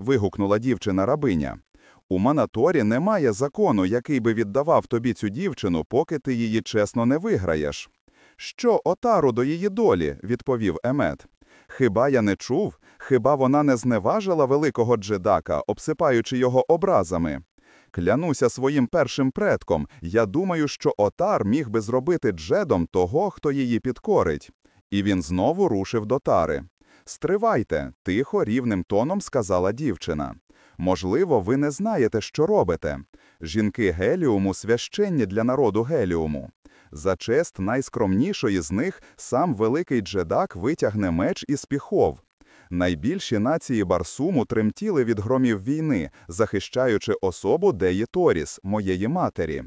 вигукнула дівчина рабиня. У Манаторі немає закону, який би віддавав тобі цю дівчину, поки ти її чесно не виграєш. Що отару до її долі, відповів Емет. Хіба я не чув? Хіба вона не зневажила великого джедака, обсипаючи його образами? Клянуся своїм першим предком, я думаю, що отар міг би зробити джедом того, хто її підкорить. І він знову рушив до тари. Стривайте, тихо, рівним тоном сказала дівчина. Можливо, ви не знаєте, що робите. Жінки геліуму священні для народу геліуму. За чест найскромнішої з них сам великий джедак витягне меч із піхов. Найбільші нації Барсуму тремтіли від громів війни, захищаючи особу Деї Торіс, моєї матері.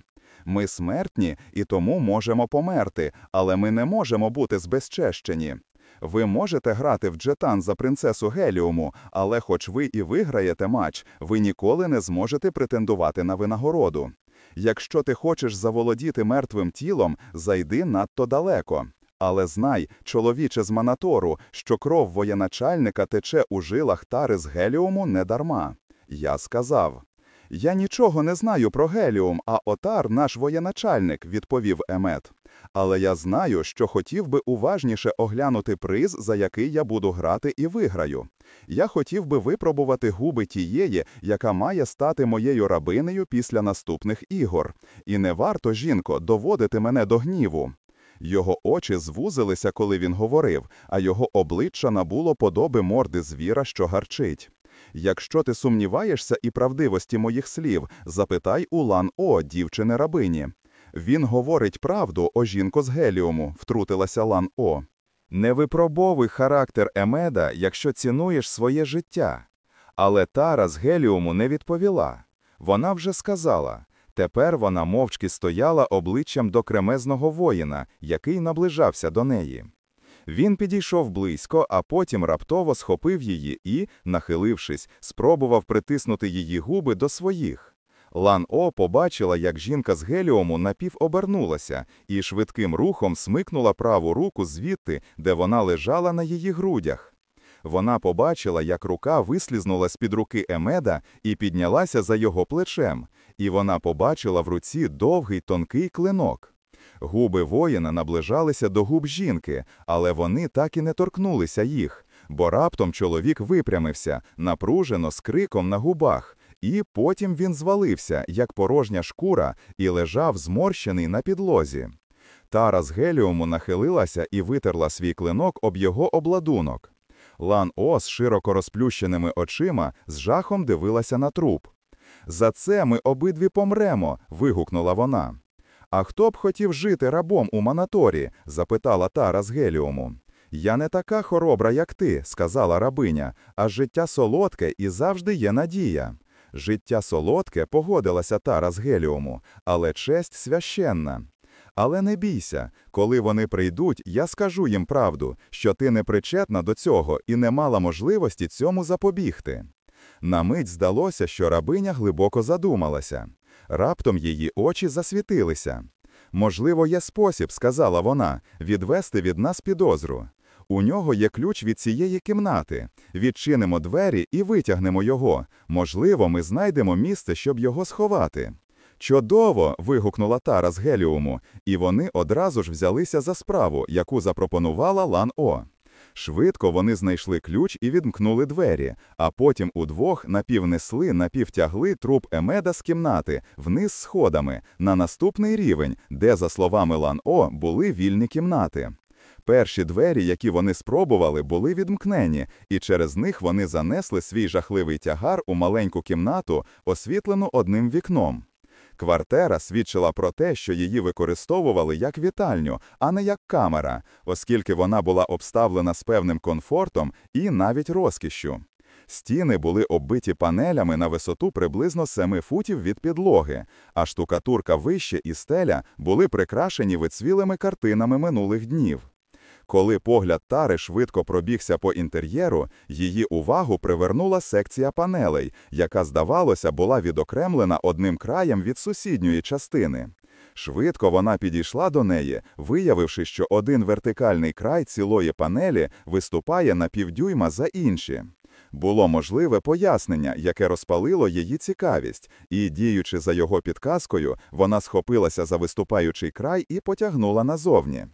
Ми смертні і тому можемо померти, але ми не можемо бути збезчещені. Ви можете грати в джетан за принцесу Геліуму, але хоч ви і виграєте матч, ви ніколи не зможете претендувати на винагороду. Якщо ти хочеш заволодіти мертвим тілом, зайди надто далеко. Але знай, чоловіче з Манатору, що кров воєначальника тече у жилах тари з Геліуму недарма. Я сказав. Я нічого не знаю про Геліум, а отар наш воєначальник, відповів Емет. Але я знаю, що хотів би уважніше оглянути приз, за який я буду грати і виграю. Я хотів би випробувати губи тієї, яка має стати моєю рабинею після наступних ігор. І не варто, жінко, доводити мене до гніву. Його очі звузилися, коли він говорив, а його обличчя набуло подоби морди звіра, що гарчить. Якщо ти сумніваєшся і правдивості моїх слів, запитай у Лан О, дівчини рабині. Він говорить правду, о жінко з Геліуму, втрутилася Лан О. Не випробовуй характер Емеда, якщо цінуєш своє життя. Але Тара з Геліуму не відповіла. Вона вже сказала. Тепер вона мовчки стояла обличчям до кремезного воїна, який наближався до неї. Він підійшов близько, а потім раптово схопив її і, нахилившись, спробував притиснути її губи до своїх. Лан О побачила, як жінка з геліуму напівобернулася і швидким рухом смикнула праву руку звідти, де вона лежала на її грудях. Вона побачила, як рука вислізнула з-під руки Емеда і піднялася за його плечем, і вона побачила в руці довгий тонкий клинок. Губи воїна наближалися до губ жінки, але вони так і не торкнулися їх, бо раптом чоловік випрямився, напружено з криком на губах, і потім він звалився, як порожня шкура, і лежав зморщений на підлозі. Тара з геліуму нахилилася і витерла свій клинок об його обладунок. Лан О з широко розплющеними очима з жахом дивилася на труп. За це ми обидві помремо. вигукнула вона. А хто б хотів жити рабом у Манаторі? запитала Тара з Геліуму. Я не така хоробра, як ти, сказала рабиня, а життя солодке і завжди є надія. Життя солодке погодилася Тара з Геліуму, але честь священна. Але не бійся, коли вони прийдуть, я скажу їм правду, що ти не причетна до цього і не мала можливості цьому запобігти. На мить здалося, що рабиня глибоко задумалася. Раптом її очі засвітилися. Можливо, є спосіб, сказала вона, відвести від нас підозру. У нього є ключ від цієї кімнати. Відчинимо двері і витягнемо його. Можливо, ми знайдемо місце, щоб його сховати. Чудово! вигукнула Тара з Геліуму, і вони одразу ж взялися за справу, яку запропонувала Лан О. Швидко вони знайшли ключ і відмкнули двері, а потім удвох напівнесли, напівтягли труп Емеда з кімнати вниз сходами на наступний рівень, де, за словами Лан О, були вільні кімнати. Перші двері, які вони спробували, були відмкнені, і через них вони занесли свій жахливий тягар у маленьку кімнату, освітлену одним вікном. Квартира свідчила про те, що її використовували як вітальню, а не як камера, оскільки вона була обставлена з певним комфортом і навіть розкішшю. Стіни були оббиті панелями на висоту приблизно 7 футів від підлоги, а штукатурка вище і стеля були прикрашені вицвілими картинами минулих днів. Коли погляд тари швидко пробігся по інтер'єру, її увагу привернула секція панелей, яка, здавалося, була відокремлена одним краєм від сусідньої частини. Швидко вона підійшла до неї, виявивши, що один вертикальний край цілої панелі виступає на півдюйма за інші. Було можливе пояснення, яке розпалило її цікавість, і, діючи за його підказкою, вона схопилася за виступаючий край і потягнула назовні.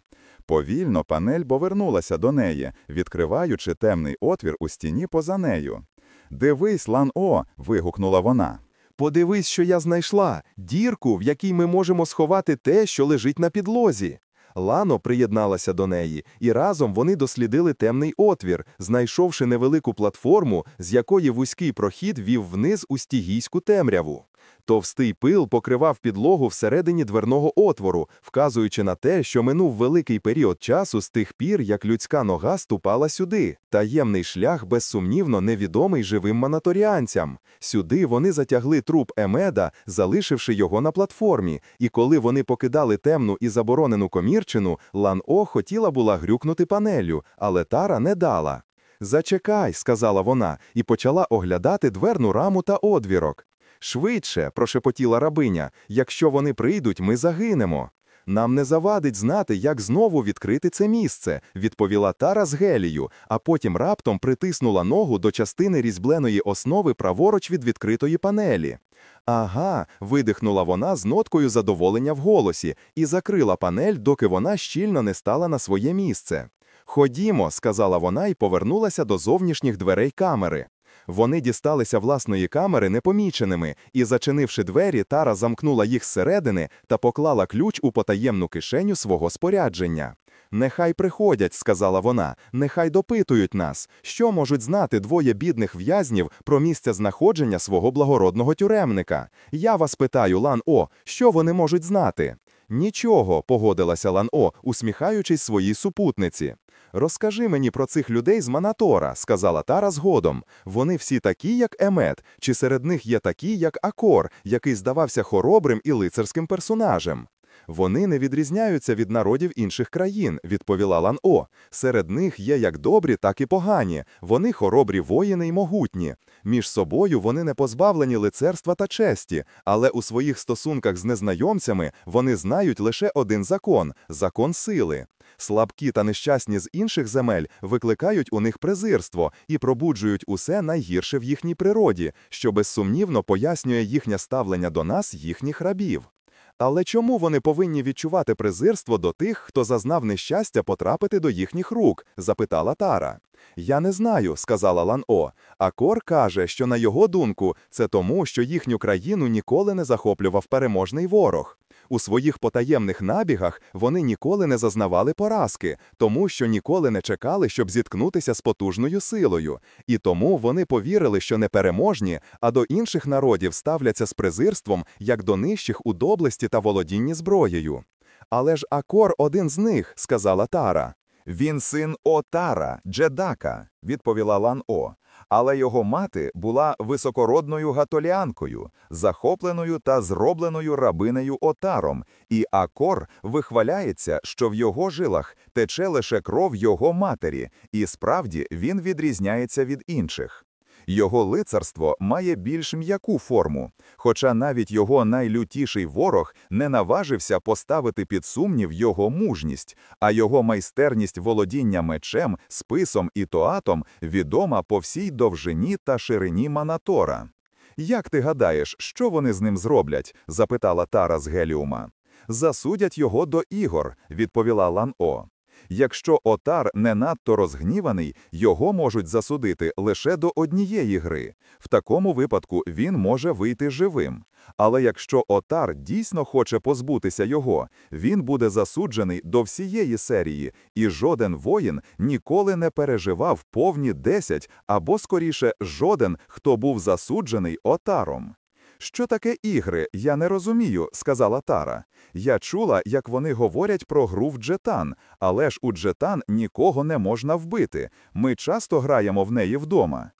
Повільно панель повернулася до неї, відкриваючи темний отвір у стіні поза нею. Дивись, Лан-О! вигукнула вона. Подивись, що я знайшла дірку, в якій ми можемо сховати те, що лежить на підлозі. Лано приєдналася до неї, і разом вони дослідили темний отвір, знайшовши невелику платформу, з якої вузький прохід вів вниз у стігійську темряву. Товстий пил покривав підлогу всередині дверного отвору, вказуючи на те, що минув великий період часу з тих пір, як людська нога ступала сюди. Таємний шлях, безсумнівно, невідомий живим манаторіанцям. Сюди вони затягли труп Емеда, залишивши його на платформі, і коли вони покидали темну і заборонену комірчину, Лан-О хотіла була грюкнути панелю, але Тара не дала. Зачекай, сказала вона, і почала оглядати дверну раму та одвірок. Швидше, прошепотіла рабиня, якщо вони прийдуть, ми загинемо. Нам не завадить знати, як знову відкрити це місце, відповіла Тара з Гелію, а потім раптом притиснула ногу до частини різьбленої основи праворуч від відкритої панелі. Ага, видихнула вона з ноткою задоволення в голосі і закрила панель, доки вона щільно не стала на своє місце. Ходімо, сказала вона і повернулася до зовнішніх дверей камери. Вони дісталися власної камери непоміченими, і, зачинивши двері, Тара замкнула їх зсередини та поклала ключ у потаємну кишеню свого спорядження. Нехай приходять, сказала вона, нехай допитують нас, що можуть знати двоє бідних в'язнів про місце знаходження свого благородного тюремника. Я вас питаю, Лан О, що вони можуть знати? Нічого, погодилася Лан О, усміхаючись своїй супутниці. Розкажи мені про цих людей з Манатора, сказала Тара згодом. Вони всі такі, як Емет, чи серед них є такі, як Акор, який здавався хоробрим і лицарським персонажем. Вони не відрізняються від народів інших країн, відповіла Лан О. Серед них є як добрі, так і погані. Вони хоробрі воїни й могутні. Між собою вони не позбавлені лицарства та честі, але у своїх стосунках з незнайомцями вони знають лише один закон закон сили. Слабкі та нещасні з інших земель викликають у них презирство і пробуджують усе найгірше в їхній природі, що безсумнівно пояснює їхнє ставлення до нас, їхніх рабів. Але чому вони повинні відчувати презирство до тих, хто зазнав нещастя потрапити до їхніх рук? запитала Тара. Я не знаю, сказала Лан О. А Кор каже, що на його думку це тому, що їхню країну ніколи не захоплював переможний ворог. У своїх потаємних набігах вони ніколи не зазнавали поразки, тому що ніколи не чекали, щоб зіткнутися з потужною силою, і тому вони повірили, що непереможні, а до інших народів ставляться з презирством як до нижчих у доблесті та володінні зброєю. Але ж Акор один з них, сказала Тара. Він син Отара, Джедака, відповіла Лан О. Але його мати була високородною гатоліанкою, захопленою та зробленою рабинею Отаром, і Акор вихваляється, що в його жилах тече лише кров його матері, і справді він відрізняється від інших. Його лицарство має більш м'яку форму, хоча навіть його найлютіший ворог не наважився поставити під сумнів його мужність, а його майстерність володіння мечем, списом і тоатом відома по всій довжині та ширині Манатора. Як ти гадаєш, що вони з ним зроблять? запитала Тара з Геліума. Засудять його до ігор, відповіла Лан О. Якщо отар не надто розгніваний, його можуть засудити лише до однієї гри. В такому випадку він може вийти живим. Але якщо отар дійсно хоче позбутися його, він буде засуджений до всієї серії, і жоден воїн ніколи не переживав повні 10 або скоріше жоден, хто був засуджений отаром. Що таке ігри, я не розумію, сказала Тара. Я чула, як вони говорять про гру в джетан, але ж у джетан нікого не можна вбити. Ми часто граємо в неї вдома.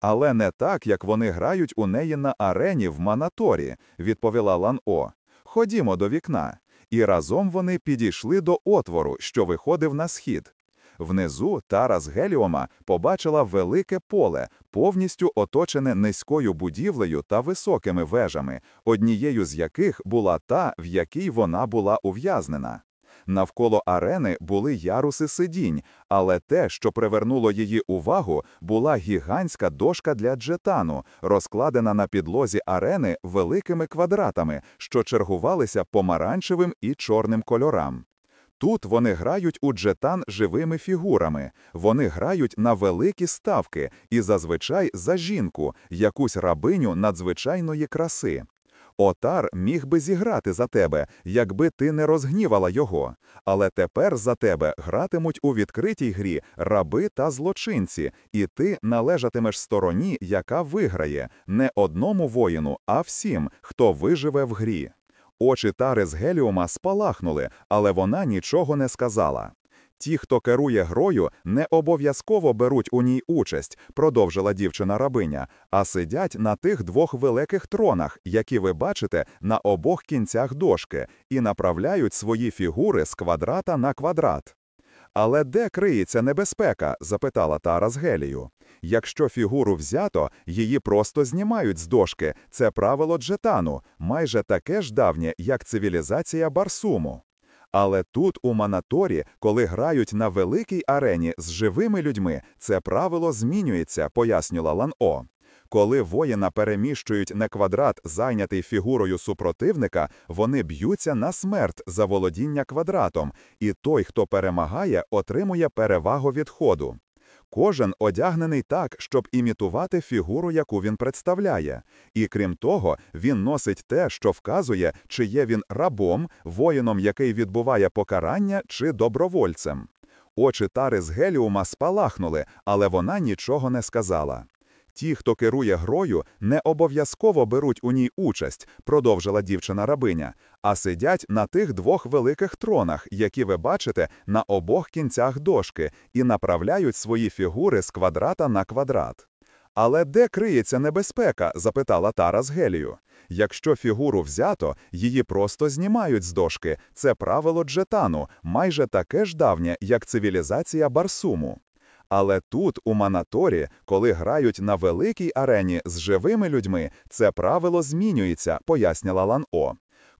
Але не так, як вони грають у неї на арені в Манаторі, відповіла Лан О. Ходімо до вікна. І разом вони підійшли до отвору, що виходив на схід. Внизу Тара з Геліома побачила велике поле, повністю оточене низькою будівлею та високими вежами, однією з яких була та, в якій вона була ув'язнена. Навколо арени були яруси сидінь, але те, що привернуло її увагу, була гігантська дошка для джетану, розкладена на підлозі арени великими квадратами, що чергувалися помаранчевим і чорним кольорам. Тут вони грають у джетан живими фігурами, вони грають на великі ставки і зазвичай за жінку, якусь рабиню надзвичайної краси. Отар міг би зіграти за тебе, якби ти не розгнівала його, але тепер за тебе гратимуть у відкритій грі раби та злочинці, і ти належатимеш стороні, яка виграє, не одному воїну, а всім, хто виживе в грі. Очі Тари з Геліума спалахнули, але вона нічого не сказала. Ті, хто керує грою, не обов'язково беруть у ній участь, продовжила дівчина рабиня, а сидять на тих двох великих тронах, які ви бачите на обох кінцях дошки, і направляють свої фігури з квадрата на квадрат. Але де криється небезпека? запитала Тара з Гелію. Якщо фігуру взято, її просто знімають з дошки. Це правило джетану, майже таке ж давнє, як цивілізація Барсуму. Але тут, у Манаторі, коли грають на великій арені з живими людьми, це правило змінюється, пояснювала Лан-О. Коли воїна переміщують на квадрат, зайнятий фігурою супротивника, вони б'ються на смерть за володіння квадратом, і той, хто перемагає, отримує перевагу відходу. Кожен одягнений так, щоб імітувати фігуру, яку він представляє. І крім того, він носить те, що вказує, чи є він рабом, воїном, який відбуває покарання, чи добровольцем. Очі тари з Геліума спалахнули, але вона нічого не сказала. Ті, хто керує грою, не обов'язково беруть у ній участь, продовжила дівчина рабиня, а сидять на тих двох великих тронах, які ви бачите на обох кінцях дошки, і направляють свої фігури з квадрата на квадрат. Але де криється небезпека? запитала Тара з Гелію. Якщо фігуру взято, її просто знімають з дошки. Це правило джетану, майже таке ж давнє, як цивілізація Барсуму. Але тут, у Манаторі, коли грають на великій арені з живими людьми, це правило змінюється, пояснила Лан-О.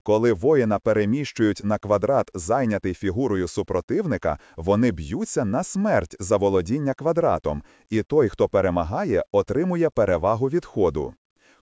Коли воїна переміщують на квадрат, зайнятий фігурою супротивника, вони б'ються на смерть за володіння квадратом, і той, хто перемагає, отримує перевагу відходу.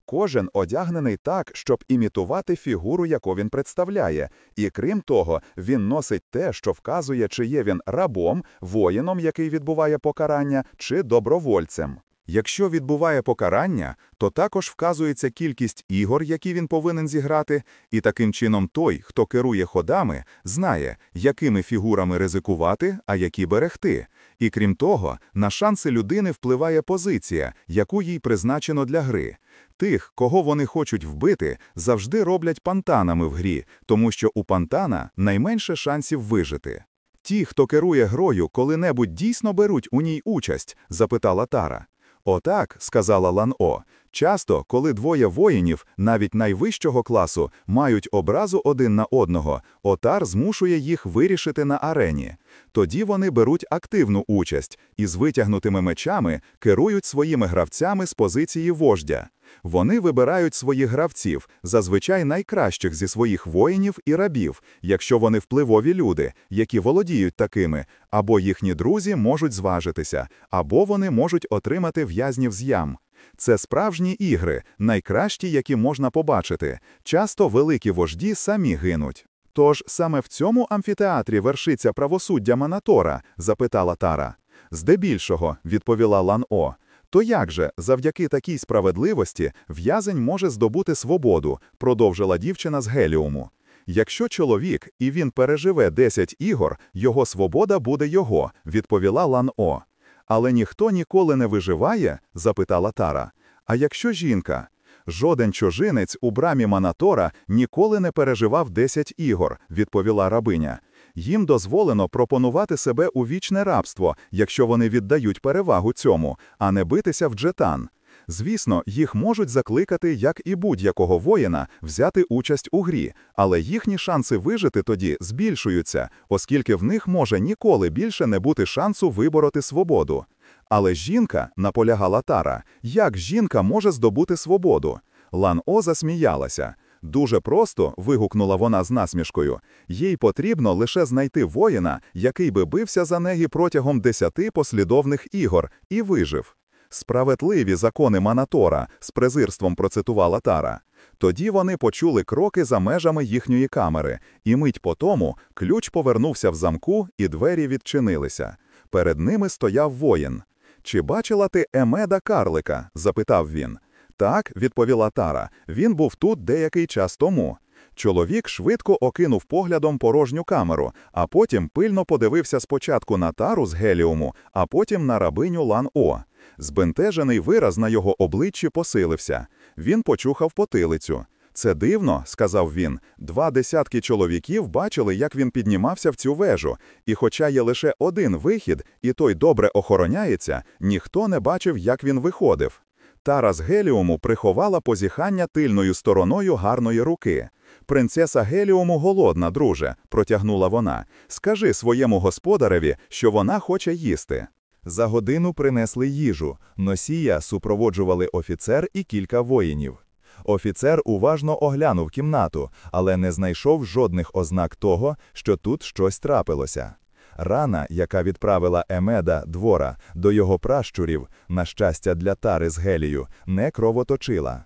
Кожен одягнений так, щоб імітувати фігуру, яку він представляє, і крім того, він носить те, що вказує, чи є він рабом, воїном, який відбуває покарання, чи добровольцем. Якщо відбуває покарання, то також вказується кількість ігор, які він повинен зіграти, і таким чином той, хто керує ходами, знає, якими фігурами ризикувати, а які берегти. І крім того, на шанси людини впливає позиція, яку їй призначено для гри. Тих, кого вони хочуть вбити, завжди роблять пантанами в грі, тому що у пантана найменше шансів вижити. Ті, хто керує грою, коли-небудь дійсно беруть у ній участь? запитала Тара. Отак, сказала Лан-О, часто, коли двоє воїнів, навіть найвищого класу, мають образу один на одного, отар змушує їх вирішити на арені. Тоді вони беруть активну участь і з витягнутими мечами керують своїми гравцями з позиції вождя. Вони вибирають своїх гравців, зазвичай найкращих зі своїх воїнів і рабів, якщо вони впливові люди, які володіють такими, або їхні друзі можуть зважитися, або вони можуть отримати в'язнів з ям. Це справжні ігри, найкращі, які можна побачити. Часто великі вожді самі гинуть. Тож саме в цьому амфітеатрі вершиться правосуддя Манатора? запитала Тара. Здебільшого, відповіла Лан О. То як же, завдяки такій справедливості, в'язень може здобути свободу, продовжила дівчина з Геліуму. Якщо чоловік і він переживе 10 ігор, його свобода буде його, відповіла Лан О. Але ніхто ніколи не виживає? запитала Тара. А якщо жінка? Жоден чужинець у брамі Манатора ніколи не переживав 10 ігор, відповіла рабиня. Їм дозволено пропонувати себе у вічне рабство, якщо вони віддають перевагу цьому, а не битися в джетан. Звісно, їх можуть закликати, як і будь-якого воїна, взяти участь у грі, але їхні шанси вижити тоді збільшуються, оскільки в них може ніколи більше не бути шансу вибороти свободу. Але жінка, наполягала Тара, як жінка може здобути свободу? Лан О засміялася. Дуже просто, вигукнула вона з насмішкою. Їй потрібно лише знайти воїна, який би бився за неї протягом десяти послідовних ігор, і вижив. Справедливі закони Манатора, з презирством процитувала Тара. Тоді вони почули кроки за межами їхньої камери, і мить по тому ключ повернувся в замку, і двері відчинилися. Перед ними стояв воїн. Чи бачила ти Емеда Карлика? запитав він. Так, відповіла Тара. Він був тут деякий час тому. Чоловік швидко окинув поглядом порожню камеру, а потім пильно подивився спочатку на тару з геліуму, а потім на рабиню Лан О. Збентежений вираз на його обличчі посилився. Він почухав потилицю. Це дивно, сказав він. Два десятки чоловіків бачили, як він піднімався в цю вежу, і хоча є лише один вихід, і той добре охороняється, ніхто не бачив, як він виходив. Тара з Геліуму приховала позіхання тильною стороною гарної руки. Принцеса Геліуму голодна, друже, протягнула вона. Скажи своєму господареві, що вона хоче їсти. За годину принесли їжу. Носія супроводжували офіцер і кілька воїнів. Офіцер уважно оглянув кімнату, але не знайшов жодних ознак того, що тут щось трапилося. Рана, яка відправила Емеда двора до його пращурів, на щастя для тари з гелію, не кровоточила.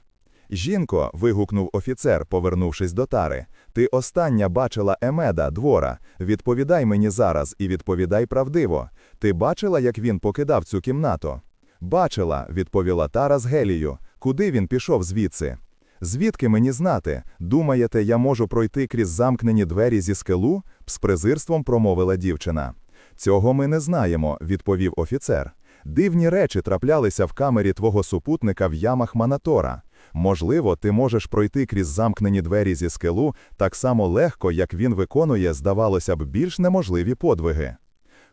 Жінко, вигукнув офіцер, повернувшись до тари, ти остання бачила Емеда двора. Відповідай мені зараз і відповідай правдиво. Ти бачила, як він покидав цю кімнату? Бачила, відповіла Тара з Гелію. Куди він пішов звідси? Звідки мені знати? Думаєте, я можу пройти крізь замкнені двері зі скелу? з презирством промовила дівчина. Цього ми не знаємо, відповів офіцер. Дивні речі траплялися в камері твого супутника в ямах Манатора. Можливо, ти можеш пройти крізь замкнені двері зі скелу так само легко, як він виконує, здавалося б, більш неможливі подвиги.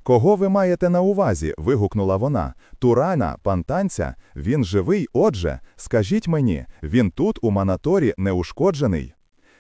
Кого ви маєте на увазі? вигукнула вона. Турана, пантанця, він живий, отже, скажіть мені, він тут, у Манаторі, неушкоджений?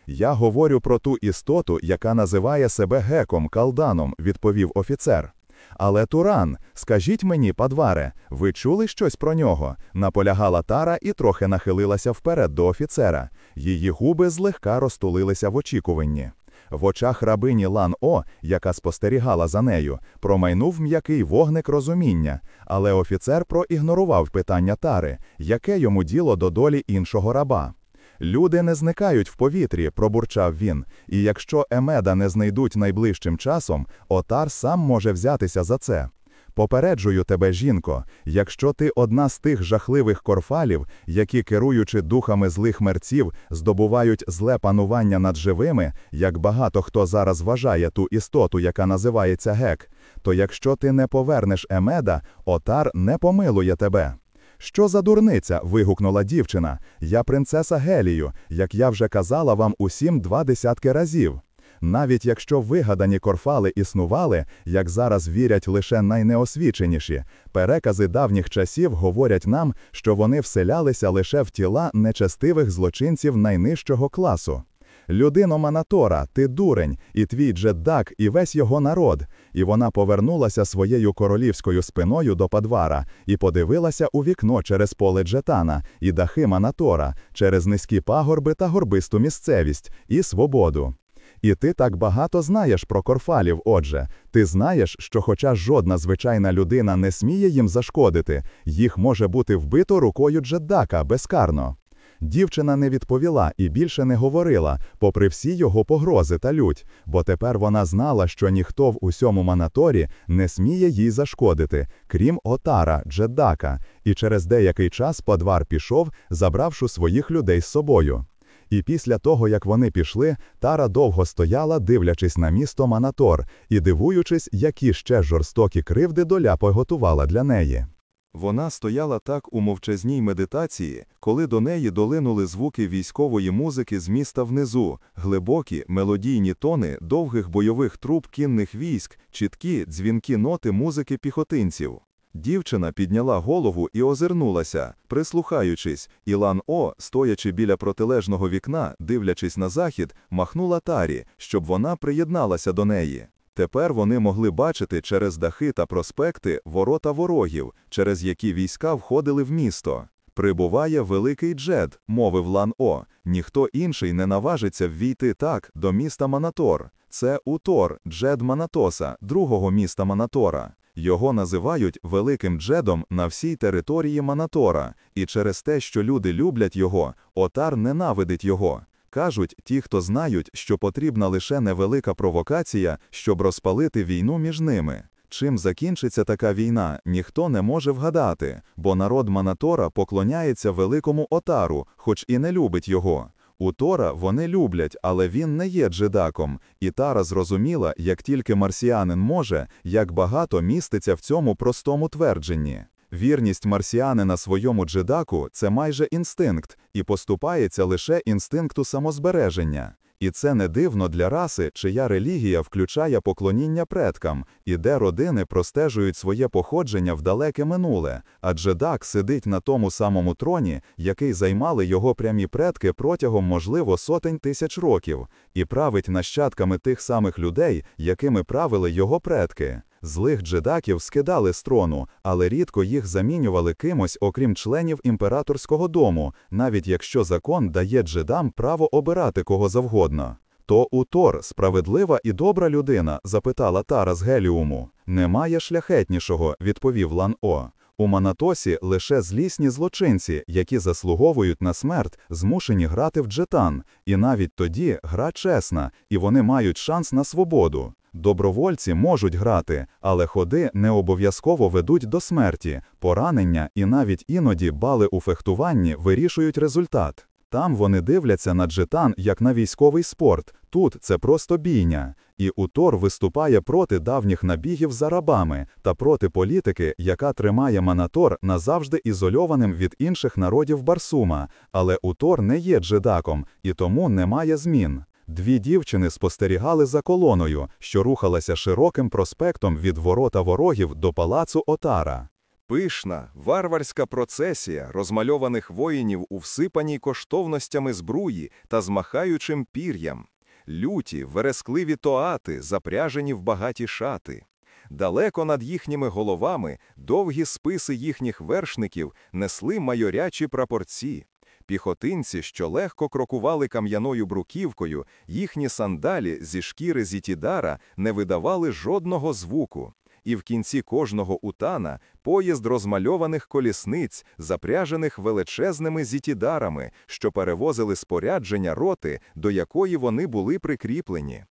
Я говорю про ту істоту, яка називає себе геком, калданом, відповів офіцер. Але Туран, скажіть мені, падваре, ви чули щось про нього? наполягала Тара і трохи нахилилася вперед до офіцера. Її губи злегка розтулилися в очікуванні. В очах рабині Лан О, яка спостерігала за нею, промайнув м'який вогник розуміння, але офіцер проігнорував питання тари, яке йому діло до долі іншого раба. Люди не зникають в повітрі, пробурчав він, і якщо Емеда не знайдуть найближчим часом, отар сам може взятися за це. Попереджую тебе, жінко, якщо ти одна з тих жахливих корфалів, які, керуючи духами злих мерців, здобувають зле панування над живими, як багато хто зараз вважає ту істоту, яка називається гек, то якщо ти не повернеш Емеда, отар не помилує тебе. Що за дурниця? вигукнула дівчина. Я принцеса Гелію, як я вже казала вам усім два десятки разів. Навіть якщо вигадані корфали існували, як зараз вірять лише найнеосвіченіші, перекази давніх часів говорять нам, що вони вселялися лише в тіла нечестивих злочинців найнижчого класу. Людино Манатора, ти дурень, і твій джеддак, і весь його народ. І вона повернулася своєю королівською спиною до Падвара і подивилася у вікно через поле Джетана і дахи Манатора, через низькі пагорби та горбисту місцевість і свободу. І ти так багато знаєш про корфалів, отже, ти знаєш, що, хоча жодна звичайна людина не сміє їм зашкодити, їх може бути вбито рукою Джеддака безкарно. Дівчина не відповіла і більше не говорила, попри всі його погрози та лють, бо тепер вона знала, що ніхто в усьому Манаторі не сміє їй зашкодити, крім отара, Джеддака, і через деякий час подвар пішов, забравши своїх людей з собою. І після того, як вони пішли, Тара довго стояла, дивлячись на місто Манатор і дивуючись, які ще жорстокі кривди доля приготувала для неї. Вона стояла так у мовчазній медитації, коли до неї долинули звуки військової музики з міста внизу, глибокі мелодійні тони довгих бойових труб кінних військ, чіткі дзвінкі ноти музики піхотинців. Дівчина підняла голову і озирнулася, прислухаючись, і Лан О, стоячи біля протилежного вікна, дивлячись на захід, махнула тарі, щоб вона приєдналася до неї. Тепер вони могли бачити через дахи та проспекти ворота ворогів, через які війська входили в місто. Прибуває великий джед, мовив Лан О. Ніхто інший не наважиться ввійти так до міста Манатор. Це Утор, джед Манатоса, другого міста Манатора. Його називають великим джедом на всій території Манатора, і через те, що люди люблять його, отар ненавидить його. Кажуть ті, хто знають, що потрібна лише невелика провокація, щоб розпалити війну між ними. Чим закінчиться така війна, ніхто не може вгадати, бо народ Манатора поклоняється великому отару, хоч і не любить його. У Тора вони люблять, але він не є джедаком, і Тара зрозуміла, як тільки марсіанин може, як багато міститься в цьому простому твердженні. Вірність марсіанина своєму джедаку це майже інстинкт, і поступається лише інстинкту самозбереження. І це не дивно для раси, чия релігія включає поклоніння предкам, і де родини простежують своє походження в далеке минуле, а джедак сидить на тому самому троні, який займали його прямі предки протягом, можливо, сотень тисяч років, і править нащадками тих самих людей, якими правили його предки. Злих джедаків скидали з трону, але рідко їх замінювали кимось, окрім членів імператорського дому, навіть якщо закон дає джедам право обирати кого завгодно. То Утор, справедлива і добра людина, запитала Тара з Геліуму. Немає шляхетнішого, відповів Лан О. У Манатосі лише злісні злочинці, які заслуговують на смерть, змушені грати в джетан, і навіть тоді гра чесна, і вони мають шанс на свободу. Добровольці можуть грати, але ходи не обов'язково ведуть до смерті, поранення і навіть іноді бали у фехтуванні вирішують результат. Там вони дивляться на джетан як на військовий спорт, тут це просто бійня. І Утор виступає проти давніх набігів за рабами та проти політики, яка тримає Манатор назавжди ізольованим від інших народів Барсума, але Утор не є джедаком і тому немає змін. Дві дівчини спостерігали за колоною, що рухалася широким проспектом від ворота ворогів до палацу Отара. Пишна, варварська процесія розмальованих воїнів у всипаній коштовностями збруї та змахаючим пір'ям, люті, верескливі тоати, запряжені в багаті шати. Далеко над їхніми головами довгі списи їхніх вершників несли майорячі прапорці. Піхотинці, що легко крокували кам'яною бруківкою, їхні сандалі зі шкіри зітідара не видавали жодного звуку. І в кінці кожного утана поїзд розмальованих колісниць, запряжених величезними зітідарами, що перевозили спорядження роти, до якої вони були прикріплені.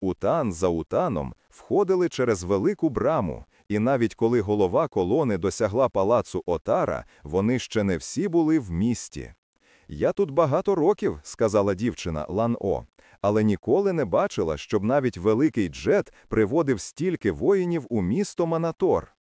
Утан за утаном входили через велику браму, і навіть коли голова колони досягла палацу Отара, вони ще не всі були в місті. Я тут багато років, сказала дівчина Лан О, але ніколи не бачила, щоб навіть великий джет приводив стільки воїнів у місто Манатор.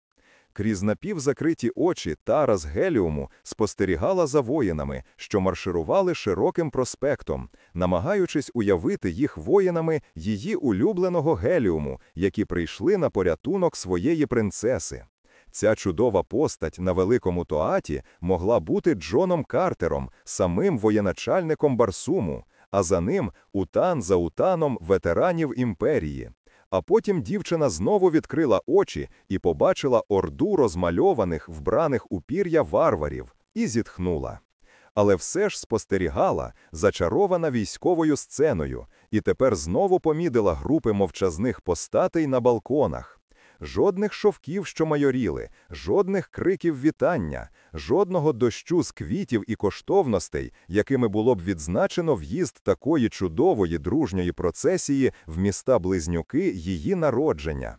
Крізь напівзакриті очі Тара з Геліуму спостерігала за воїнами, що марширували широким проспектом, намагаючись уявити їх воїнами її улюбленого Геліуму, які прийшли на порятунок своєї принцеси. Ця чудова постать на великому тоаті могла бути Джоном Картером, самим воєначальником Барсуму, а за ним утан за утаном ветеранів імперії. А потім дівчина знову відкрила очі і побачила орду розмальованих, вбраних у пір'я варварів, і зітхнула. Але все ж спостерігала, зачарована військовою сценою, і тепер знову помідила групи мовчазних постатей на балконах. Жодних шовків, що майоріли, жодних криків вітання, жодного дощу з квітів і коштовностей, якими було б відзначено в'їзд такої чудової дружньої процесії в міста близнюки її народження.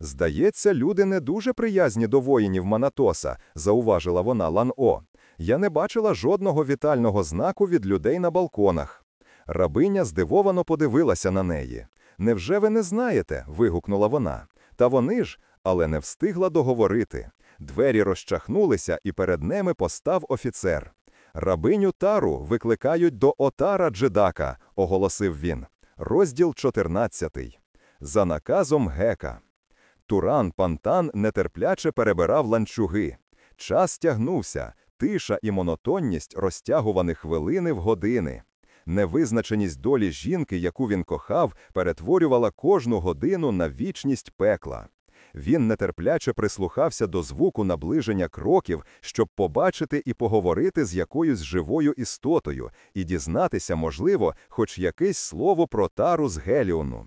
Здається, люди не дуже приязні до воїнів Манатоса, зауважила вона Лан О. Я не бачила жодного вітального знаку від людей на балконах. Рабиня здивовано подивилася на неї. Невже ви не знаєте? вигукнула вона. Та вони ж, але не встигла договорити. Двері розчахнулися, і перед ними постав офіцер. Рабиню Тару викликають до отара Джедака, оголосив він. Розділ 14. За наказом Гека. Туран Пантан нетерпляче перебирав ланчуги. Час тягнувся, тиша і монотонність розтягувані хвилини в години. Невизначеність долі жінки, яку він кохав, перетворювала кожну годину на вічність пекла. Він нетерпляче прислухався до звуку наближення кроків, щоб побачити і поговорити з якоюсь живою істотою, і дізнатися, можливо, хоч якесь слово про тару з Геліону.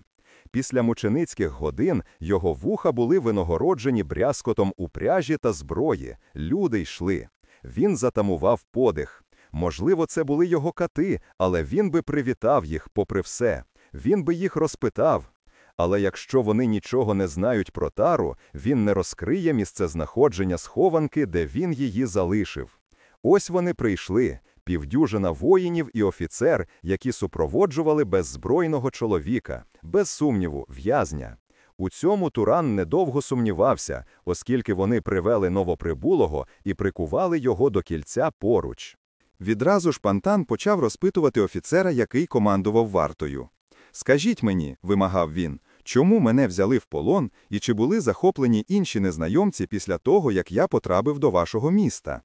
Після мученицьких годин його вуха були виногороджені брязкотом упряжі та зброї. Люди йшли. Він затамував подих. Можливо, це були його кати, але він би привітав їх, попри все. Він би їх розпитав. Але якщо вони нічого не знають про тару, він не розкриє місцезнаходження схованки, де він її залишив. Ось вони прийшли, півдюжина воїнів і офіцер, які супроводжували беззбройного чоловіка, без сумніву, в'язня. У цьому Туран недовго сумнівався, оскільки вони привели новоприбулого і прикували його до кільця поруч. Відразу ж пантан почав розпитувати офіцера, який командував вартою. Скажіть мені, вимагав він, чому мене взяли в полон і чи були захоплені інші незнайомці після того, як я потрапив до вашого міста?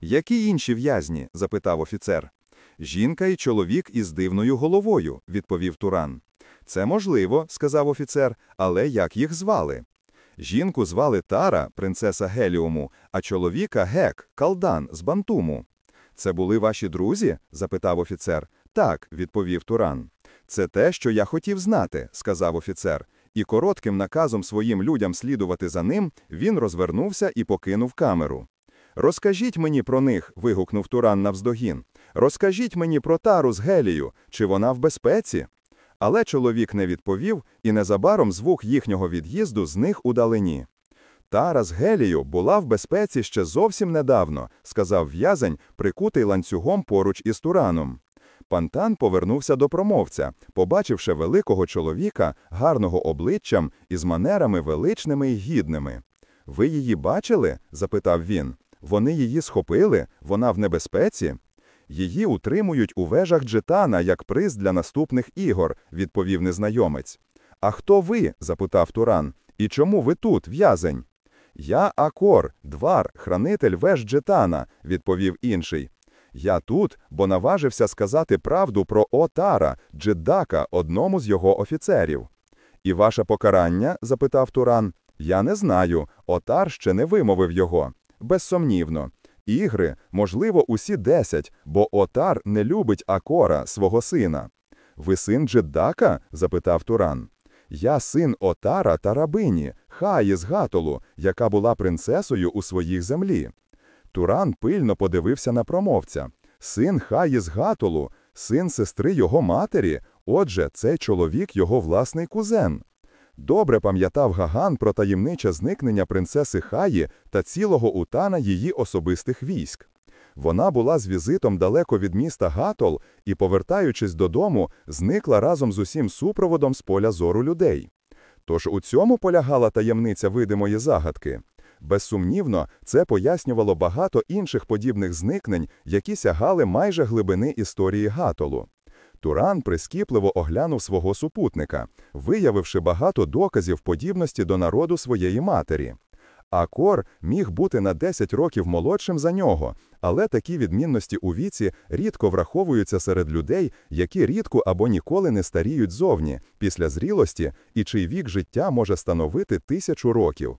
Які інші в'язні? запитав офіцер. Жінка і чоловік із дивною головою, відповів Туран. Це можливо, сказав офіцер, але як їх звали? Жінку звали Тара, принцеса Геліуму, а чоловіка Гек, Калдан з Бантуму. Це були ваші друзі? запитав офіцер. Так, відповів Туран. Це те, що я хотів знати, сказав офіцер, і коротким наказом своїм людям слідувати за ним він розвернувся і покинув камеру. Розкажіть мені про них, вигукнув Туран навздогін. Розкажіть мені про тару з Гелію, чи вона в безпеці? Але чоловік не відповів, і незабаром звук їхнього від'їзду зник удалині. Тара з Гелію була в безпеці ще зовсім недавно, сказав в'язень, прикутий ланцюгом поруч із Тураном. Пантан повернувся до промовця, побачивши великого чоловіка, гарного обличчям і з манерами величними й гідними. Ви її бачили? запитав він. Вони її схопили, вона в небезпеці. Її утримують у вежах Джетана як приз для наступних ігор, відповів незнайомець. А хто ви? запитав Туран. І чому ви тут, в'язень? Я Акор, двар, хранитель веж Джетана, відповів інший. Я тут, бо наважився сказати правду про Отара, Джеддака, одному з його офіцерів. І ваше покарання? запитав Туран. Я не знаю. Отар ще не вимовив його. Безсумнівно. Ігри, можливо, усі десять, бо Отар не любить Акора, свого сина. Ви син Джеддака? запитав Туран. Я син Отара та рабині, Хаї з Гатолу, яка була принцесою у своїх землі. Туран пильно подивився на промовця. Син Хаї з Гатолу, син сестри його матері, отже, цей чоловік його власний кузен. Добре пам'ятав Гаган про таємниче зникнення принцеси Хаї та цілого утана її особистих військ. Вона була з візитом далеко від міста Гатол і, повертаючись додому, зникла разом з усім супроводом з поля зору людей. Тож у цьому полягала таємниця видимої загадки. Безсумнівно, це пояснювало багато інших подібних зникнень, які сягали майже глибини історії Гатолу. Туран прискіпливо оглянув свого супутника, виявивши багато доказів подібності до народу своєї матері. Акор міг бути на 10 років молодшим за нього, але такі відмінності у віці рідко враховуються серед людей, які рідко або ніколи не старіють зовні, після зрілості і чий вік життя може становити тисячу років.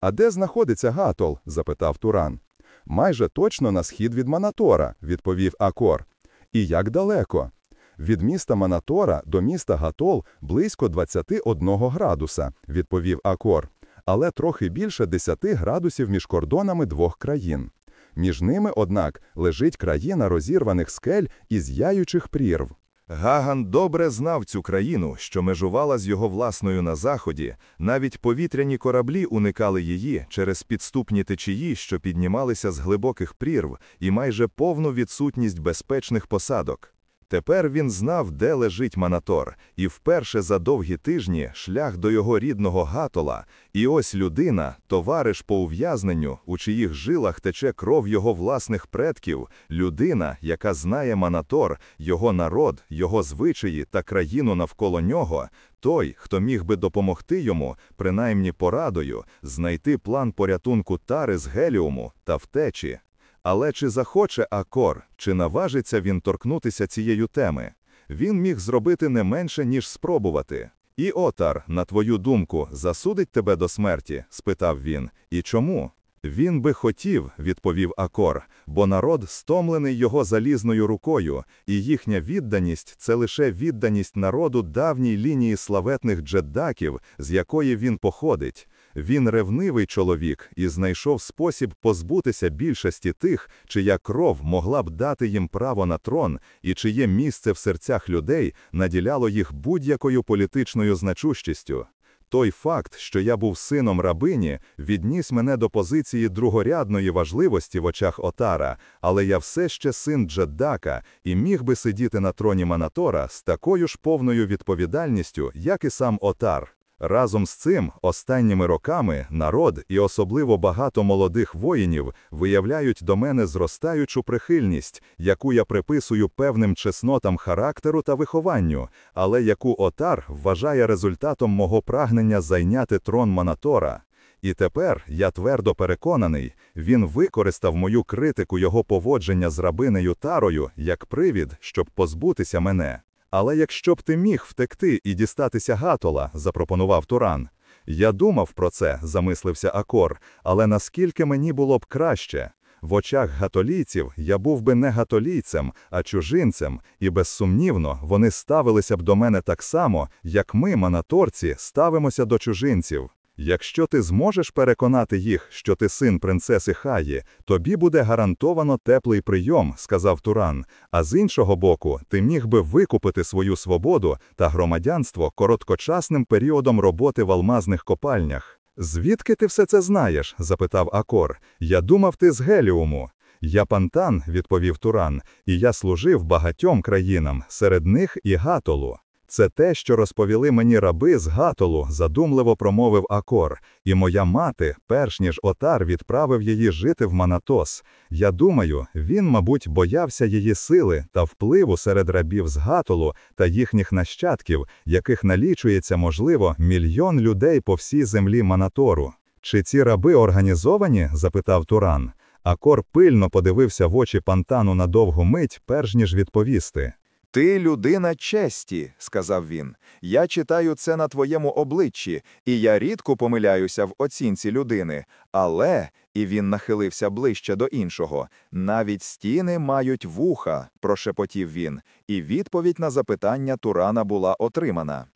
А де знаходиться Гатол? запитав Туран. Майже точно на схід від Манатора, відповів Акор. І як далеко? Від міста Манатора до міста Гатол близько 21 градуса, відповів Акор, але трохи більше 10 градусів між кордонами двох країн. Між ними, однак, лежить країна розірваних скель і зяючих прірв. Гаган добре знав цю країну, що межувала з його власною на заході, навіть повітряні кораблі уникали її через підступні течії, що піднімалися з глибоких прірв, і майже повну відсутність безпечних посадок. Тепер він знав, де лежить Манатор, і вперше за довгі тижні шлях до його рідного Гатола, і ось людина, товариш по ув'язненню, у чиїх жилах тече кров його власних предків, людина, яка знає Манатор, його народ, його звичаї та країну навколо нього, той, хто міг би допомогти йому, принаймні порадою, знайти план порятунку тари з геліуму та втечі. Але чи захоче Акор, чи наважиться він торкнутися цією теми? Він міг зробити не менше, ніж спробувати. І Отар, на твою думку, засудить тебе до смерті? спитав він. І чому? Він би хотів, відповів Акор, бо народ стомлений його залізною рукою, і їхня відданість це лише відданість народу давній лінії славетних джеддаків, з якої він походить. Він ревнивий чоловік і знайшов спосіб позбутися більшості тих, чия кров могла б дати їм право на трон, і чиє місце в серцях людей наділяло їх будь-якою політичною значущістю. Той факт, що я був сином рабині, відніс мене до позиції другорядної важливості в очах Отара, але я все ще син Джеддака і міг би сидіти на троні Манатора з такою ж повною відповідальністю, як і сам Отар. Разом з цим, останніми роками народ і особливо багато молодих воїнів виявляють до мене зростаючу прихильність, яку я приписую певним чеснотам характеру та вихованню, але яку Отар вважає результатом мого прагнення зайняти трон Манатора. І тепер, я твердо переконаний, він використав мою критику його поводження з рабинею Тарою як привід, щоб позбутися мене. Але якщо б ти міг втекти і дістатися Гатола, запропонував Туран. Я думав про це, замислився Акор, але наскільки мені було б краще? В очах гатолійців я був би не гатолійцем, а чужинцем, і безсумнівно вони ставилися б до мене так само, як ми, манаторці, ставимося до чужинців. Якщо ти зможеш переконати їх, що ти син принцеси Хаї, тобі буде гарантовано теплий прийом, сказав Туран. А з іншого боку, ти міг би викупити свою свободу та громадянство короткочасним періодом роботи в алмазних копальнях. Звідки ти все це знаєш? запитав Акор. Я думав, ти з Геліуму. Я пантан, відповів Туран, і я служив багатьом країнам, серед них і Гатолу. Це те, що розповіли мені раби з Гатолу, задумливо промовив Акор, і моя мати, перш ніж отар, відправив її жити в Манатос. Я думаю, він, мабуть, боявся її сили та впливу серед рабів з Гатолу та їхніх нащадків, яких налічується, можливо, мільйон людей по всій землі Манатору. Чи ці раби організовані? запитав Туран. Акор пильно подивився в очі пантану на довгу мить, перш ніж відповісти. Ти людина честі, сказав він. Я читаю це на твоєму обличчі, і я рідко помиляюся в оцінці людини. Але, і він нахилився ближче до іншого, навіть стіни мають вуха, прошепотів він, і відповідь на запитання Турана була отримана.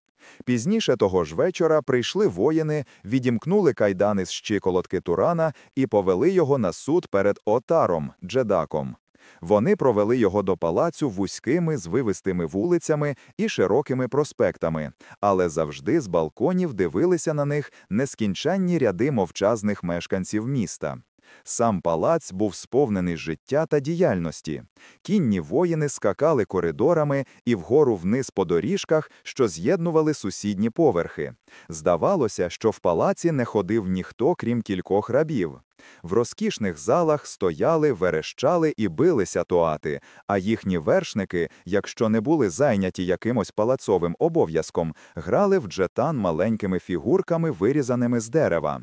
Пізніше того ж вечора прийшли воїни, відімкнули кайдани з щиколотки Турана і повели його на суд перед Отаром, Джедаком. Вони провели його до палацю вузькими звивистими вулицями і широкими проспектами, але завжди з балконів дивилися на них нескінченні ряди мовчазних мешканців міста. Сам палац був сповнений життя та діяльності. Кінні воїни скакали коридорами і вгору вниз по доріжках, що з'єднували сусідні поверхи. Здавалося, що в палаці не ходив ніхто, крім кількох рабів. В розкішних залах стояли, верещали і билися тоати, а їхні вершники, якщо не були зайняті якимось палацовим обов'язком, грали в джетан маленькими фігурками, вирізаними з дерева.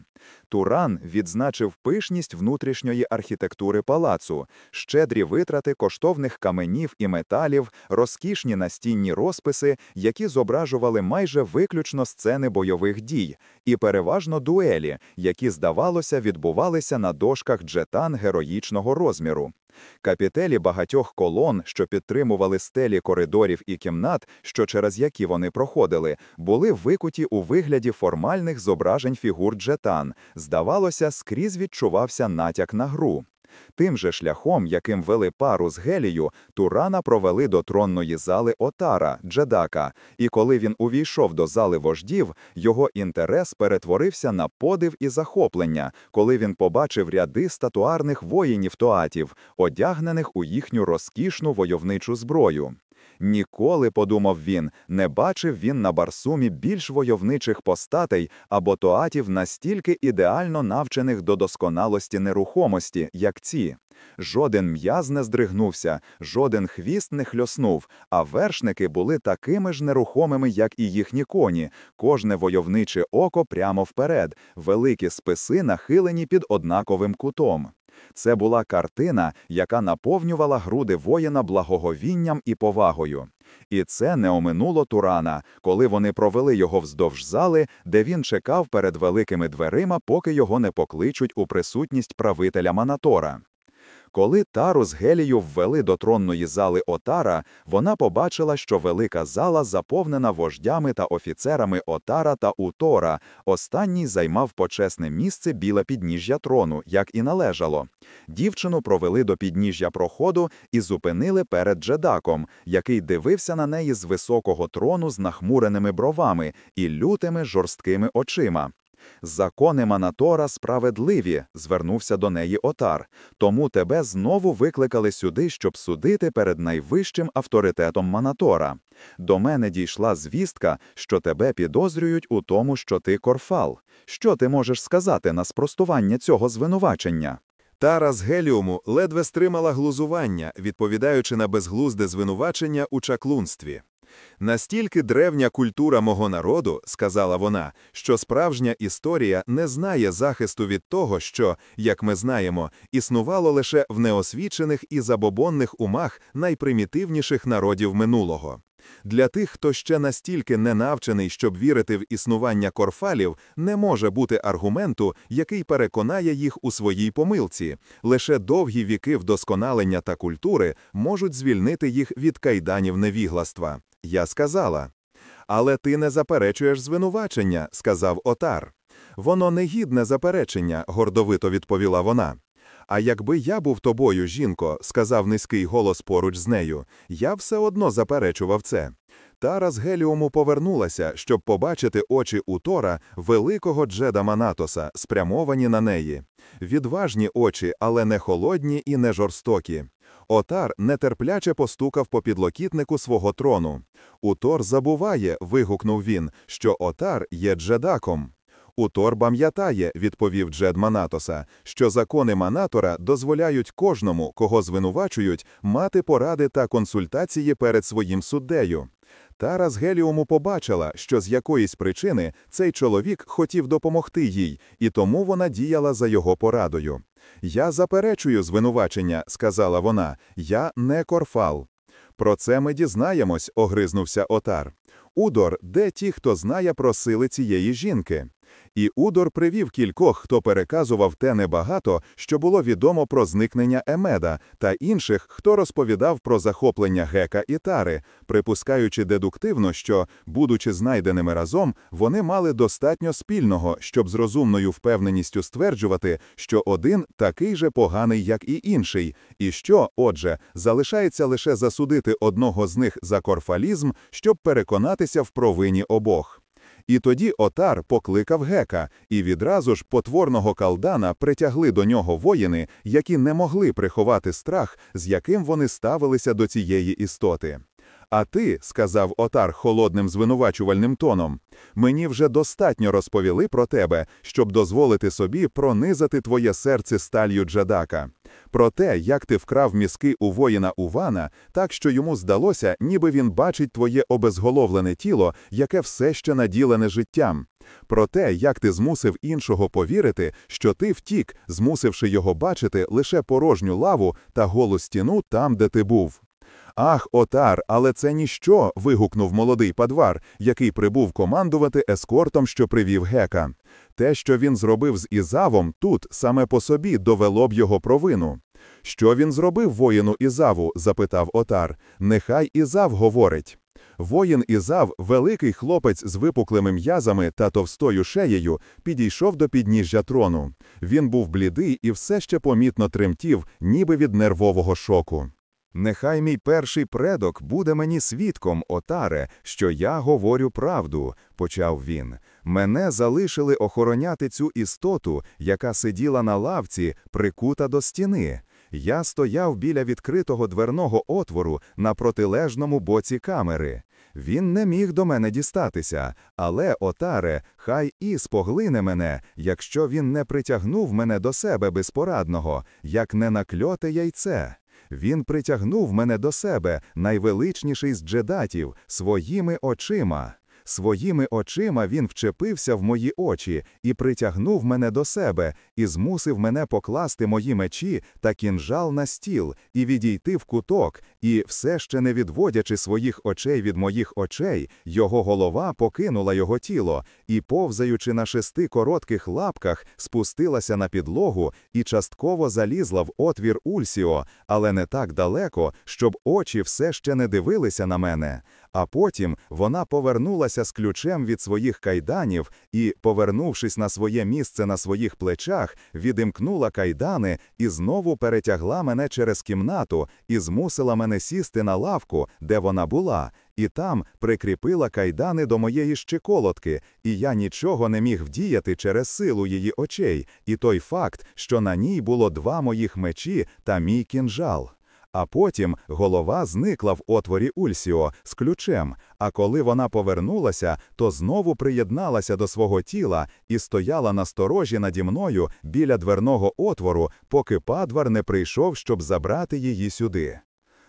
Туран відзначив пишність внутрішньої архітектури палацу, щедрі витрати коштовних каменів і металів, розкішні настінні розписи, які зображували майже виключно сцени бойових дій, і переважно дуелі, які, здавалося, відбувалися на дошках джетан героїчного розміру. Капітелі багатьох колон, що підтримували стелі коридорів і кімнат, що через які вони проходили, були викуті у вигляді формальних зображень фігур джетан. Здавалося, скрізь відчувався натяк на гру. Тим же шляхом, яким вели пару з Гелію, Турана провели до тронної зали Отара, Джедака, і коли він увійшов до зали вождів, його інтерес перетворився на подив і захоплення, коли він побачив ряди статуарних воїнів Тоатів, одягнених у їхню розкішну войовничу зброю. Ніколи, подумав він, не бачив він на Барсумі більш войовничих постатей або тоатів настільки ідеально навчених до досконалості нерухомості, як ці. Жоден м'яз не здригнувся, жоден хвіст не хльоснув, а вершники були такими ж нерухомими, як і їхні коні, кожне войовниче око прямо вперед, великі списи нахилені під однаковим кутом. Це була картина, яка наповнювала груди воїна благоговінням і повагою. І це не оминуло Турана, коли вони провели його вздовж зали, де він чекав перед великими дверима, поки його не покличуть у присутність правителя Манатора. Коли Тару з Гелію ввели до тронної зали Отара, вона побачила, що велика зала заповнена вождями та офіцерами Отара та Утора. Останній займав почесне місце біля підніжжя трону, як і належало. Дівчину провели до підніжжя проходу і зупинили перед Джедаком, який дивився на неї з високого трону з нахмуреними бровами і лютими жорсткими очима. Закони Манатора справедливі, звернувся до неї Отар. Тому тебе знову викликали сюди, щоб судити перед найвищим авторитетом Манатора. До мене дійшла звістка, що тебе підозрюють у тому, що ти корфал. Що ти можеш сказати на спростування цього звинувачення? Тара з Геліуму ледве стримала глузування, відповідаючи на безглузде звинувачення у чаклунстві. Настільки древня культура мого народу, сказала вона, що справжня історія не знає захисту від того, що, як ми знаємо, існувало лише в неосвічених і забобонних умах найпримітивніших народів минулого. Для тих, хто ще настільки не навчений, щоб вірити в існування корфалів, не може бути аргументу, який переконає їх у своїй помилці. Лише довгі віки вдосконалення та культури можуть звільнити їх від кайданів невігластва. Я сказала. Але ти не заперечуєш звинувачення, сказав Отар. Воно не гідне заперечення, гордовито відповіла вона. А якби я був тобою, жінко, сказав низький голос поруч з нею, я все одно заперечував це. Тара з Геліуму повернулася, щоб побачити очі Утора, великого Джеда Манатоса, спрямовані на неї. Відважні очі, але не холодні і не жорстокі. Отар нетерпляче постукав по підлокітнику свого трону. Утор забуває, вигукнув він, що Отар є джедаком. Утор пам'ятає, відповів Джед Манатоса, що закони Манатора дозволяють кожному, кого звинувачують, мати поради та консультації перед своїм суддею. Тара з Геліуму побачила, що з якоїсь причини цей чоловік хотів допомогти їй, і тому вона діяла за його порадою. Я заперечую звинувачення, сказала вона, я не корфал. Про це ми дізнаємось, огризнувся Отар. Удор, де ті, хто знає про сили цієї жінки? І Удор привів кількох, хто переказував те небагато, що було відомо про зникнення Емеда, та інших, хто розповідав про захоплення Гека і Тари, припускаючи дедуктивно, що, будучи знайденими разом, вони мали достатньо спільного, щоб з розумною впевненістю стверджувати, що один такий же поганий, як і інший, і що, отже, залишається лише засудити одного з них за корфалізм, щоб переконатися в провині обох. І тоді отар покликав гека, і відразу ж потворного калдана притягли до нього воїни, які не могли приховати страх, з яким вони ставилися до цієї істоти. А ти, сказав отар холодним звинувачувальним тоном, мені вже достатньо розповіли про тебе, щоб дозволити собі пронизати твоє серце сталью Джадака. Про те, як ти вкрав мізки у воїна Увана, так що йому здалося, ніби він бачить твоє обезголовлене тіло, яке все ще наділене життям. Про те, як ти змусив іншого повірити, що ти втік, змусивши його бачити лише порожню лаву та голу стіну там, де ти був. Ах, отар, але це ніщо. вигукнув молодий падвар, який прибув командувати ескортом, що привів гека. Те, що він зробив з Ізавом, тут саме по собі довело б його провину. Що він зробив воїну Ізаву? запитав отар. Нехай Ізав говорить. Воїн Ізав, великий хлопець з випуклими м'язами та товстою шеєю, підійшов до підніжжя трону. Він був блідий і все ще помітно тремтів, ніби від нервового шоку. Нехай мій перший предок буде мені свідком, отаре, що я говорю правду, почав він. Мене залишили охороняти цю істоту, яка сиділа на лавці, прикута до стіни. Я стояв біля відкритого дверного отвору на протилежному боці камери. Він не міг до мене дістатися, але, отаре, хай і споглине мене, якщо він не притягнув мене до себе безпорадного, як не накльоте яйце. Він притягнув мене до себе, найвеличніший з джедатів, своїми очима. Своїми очима він вчепився в мої очі і притягнув мене до себе, і змусив мене покласти мої мечі та кінжал на стіл і відійти в куток, і, все ще не відводячи своїх очей від моїх очей, його голова покинула його тіло і, повзаючи на шести коротких лапках, спустилася на підлогу і частково залізла в отвір Ульсіо, але не так далеко, щоб очі все ще не дивилися на мене. А потім вона повернулася з ключем від своїх кайданів і, повернувшись на своє місце на своїх плечах, відімкнула кайдани і знову перетягла мене через кімнату і змусила мене сісти на лавку, де вона була, і там прикріпила кайдани до моєї щеколотки, і я нічого не міг вдіяти через силу її очей, і той факт, що на ній було два моїх мечі та мій кінжал. А потім голова зникла в отворі Ульсіо з ключем, а коли вона повернулася, то знову приєдналася до свого тіла і стояла на сторожі наді мною біля дверного отвору, поки падвар не прийшов, щоб забрати її сюди.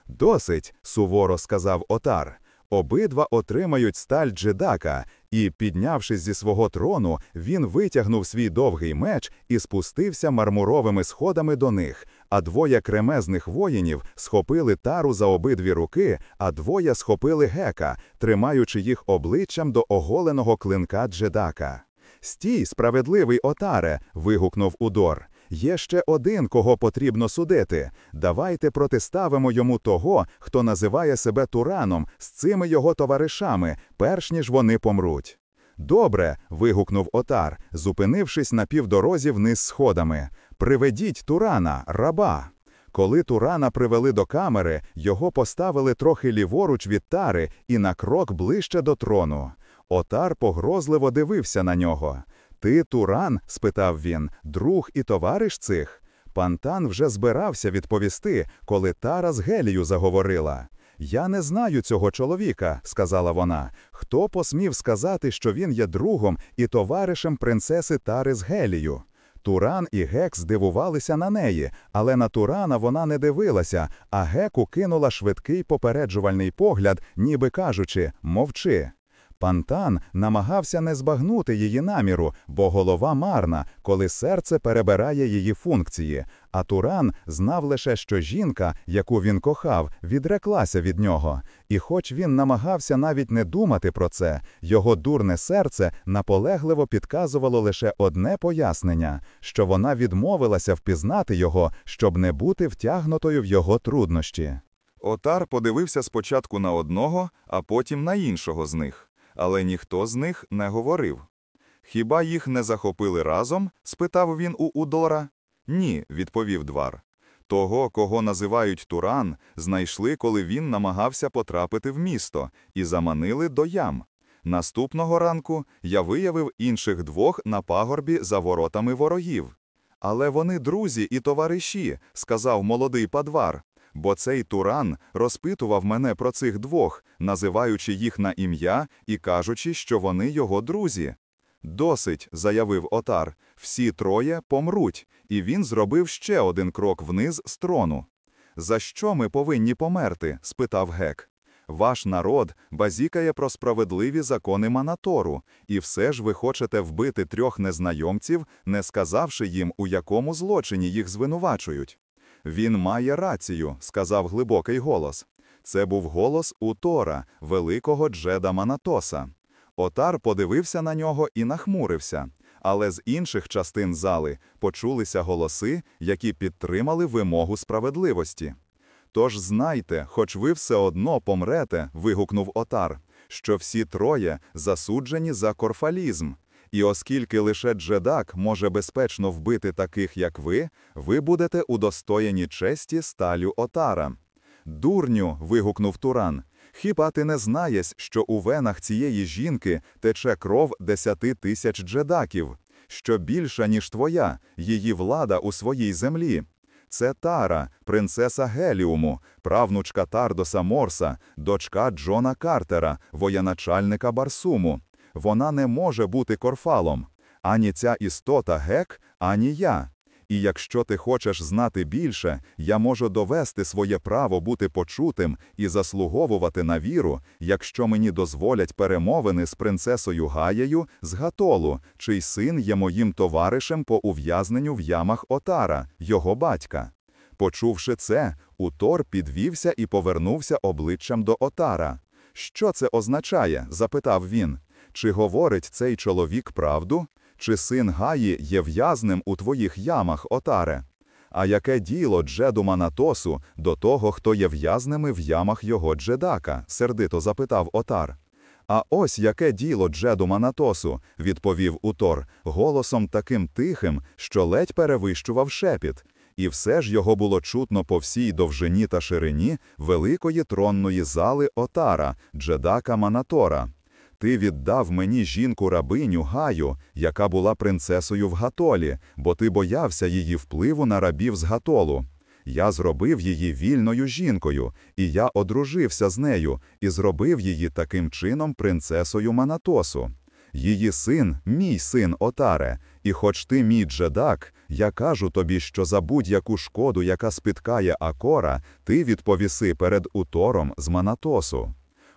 Досить, суворо сказав отар. Обидва отримають сталь джедака, і, піднявшись зі свого трону, він витягнув свій довгий меч і спустився мармуровими сходами до них. А двоє кремезних воїнів схопили тару за обидві руки, а двоє схопили гека, тримаючи їх обличчям до оголеного клинка джедака. Стій, справедливий отаре. вигукнув Удор. Є ще один, кого потрібно судити. Давайте протиставимо йому того, хто називає себе Тураном, з цими його товаришами, перш ніж вони помруть. Добре. вигукнув отар, зупинившись на півдорозі вниз сходами. Приведіть Турана, раба. Коли Турана привели до камери, його поставили трохи ліворуч від тари і на крок ближче до трону. Отар погрозливо дивився на нього. Ти Туран? спитав він, друг і товариш цих. Пантан вже збирався відповісти, коли Тара з Гелію заговорила. Я не знаю цього чоловіка, сказала вона. Хто посмів сказати, що він є другом і товаришем принцеси Тари з Гелію? Туран і Гек здивувалися на неї, але на Турана вона не дивилася, а Геку кинула швидкий попереджувальний погляд, ніби кажучи мовчи. Пантан намагався не збагнути її наміру, бо голова марна, коли серце перебирає її функції. А Туран знав лише, що жінка, яку він кохав, відреклася від нього. І, хоч він намагався навіть не думати про це, його дурне серце наполегливо підказувало лише одне пояснення: що вона відмовилася впізнати його, щоб не бути втягнутою в його труднощі. Отар подивився спочатку на одного, а потім на іншого з них але ніхто з них не говорив. Хіба їх не захопили разом? спитав він у Удора. Ні, відповів двар. Того, кого називають Туран, знайшли, коли він намагався потрапити в місто, і заманили до ям. Наступного ранку я виявив інших двох на пагорбі за воротами ворогів. Але вони друзі і товариші, сказав молодий падвар бо цей Туран розпитував мене про цих двох, називаючи їх на ім'я і кажучи, що вони його друзі. Досить, заявив отар, всі троє помруть, і він зробив ще один крок вниз з трону. За що ми повинні померти? спитав гек. Ваш народ базікає про справедливі закони Манатору, і все ж ви хочете вбити трьох незнайомців, не сказавши їм, у якому злочині їх звинувачують. Він має рацію, сказав глибокий голос. Це був голос Утора, великого Джеда Манатоса. Отар подивився на нього і нахмурився, але з інших частин зали почулися голоси, які підтримали вимогу справедливості. Тож знайте, хоч ви все одно помрете, вигукнув отар, що всі троє засуджені за корфалізм, і оскільки лише джедак може безпечно вбити таких, як ви, ви будете удостоєні честі сталю отара. Дурню. вигукнув Туран. Хіба ти не знаєш, що у венах цієї жінки тече кров десяти тисяч джедаків, що більша, ніж твоя, її влада у своїй землі? Це Тара, принцеса Геліуму, правнучка Тардоса Морса, дочка Джона Картера, воєначальника Барсуму. Вона не може бути корфалом. Ані ця істота гек, ані я. І якщо ти хочеш знати більше, я можу довести своє право бути почутим і заслуговувати на віру, якщо мені дозволять перемовини з принцесою Гаєю з Гатолу, чий син є моїм товаришем по ув'язненню в ямах Отара, його батька. Почувши це, Утор підвівся і повернувся обличчям до Отара. Що це означає? запитав він. Чи говорить цей чоловік правду? Чи син Гаї є в'язним у твоїх ямах, Отаре? А яке діло Джеду Манатосу до того, хто є в'язними в ямах його Джедака? сердито запитав Отар. А ось яке діло Джеду Манатосу, відповів Утор, голосом таким тихим, що ледь перевищував шепіт. І все ж його було чутно по всій довжині та ширині великої тронної зали Отара, Джедака Манатора. Ти віддав мені жінку рабиню Гаю, яка була принцесою в Гатолі, бо ти боявся її впливу на рабів з Гатолу. Я зробив її вільною жінкою, і я одружився з нею, і зробив її таким чином принцесою Манатосу. Її син, мій син Отаре, і хоч ти мій джедак, я кажу тобі, що за будь-яку шкоду, яка спіткає Акора, ти відповіси перед Утором з Манатосу.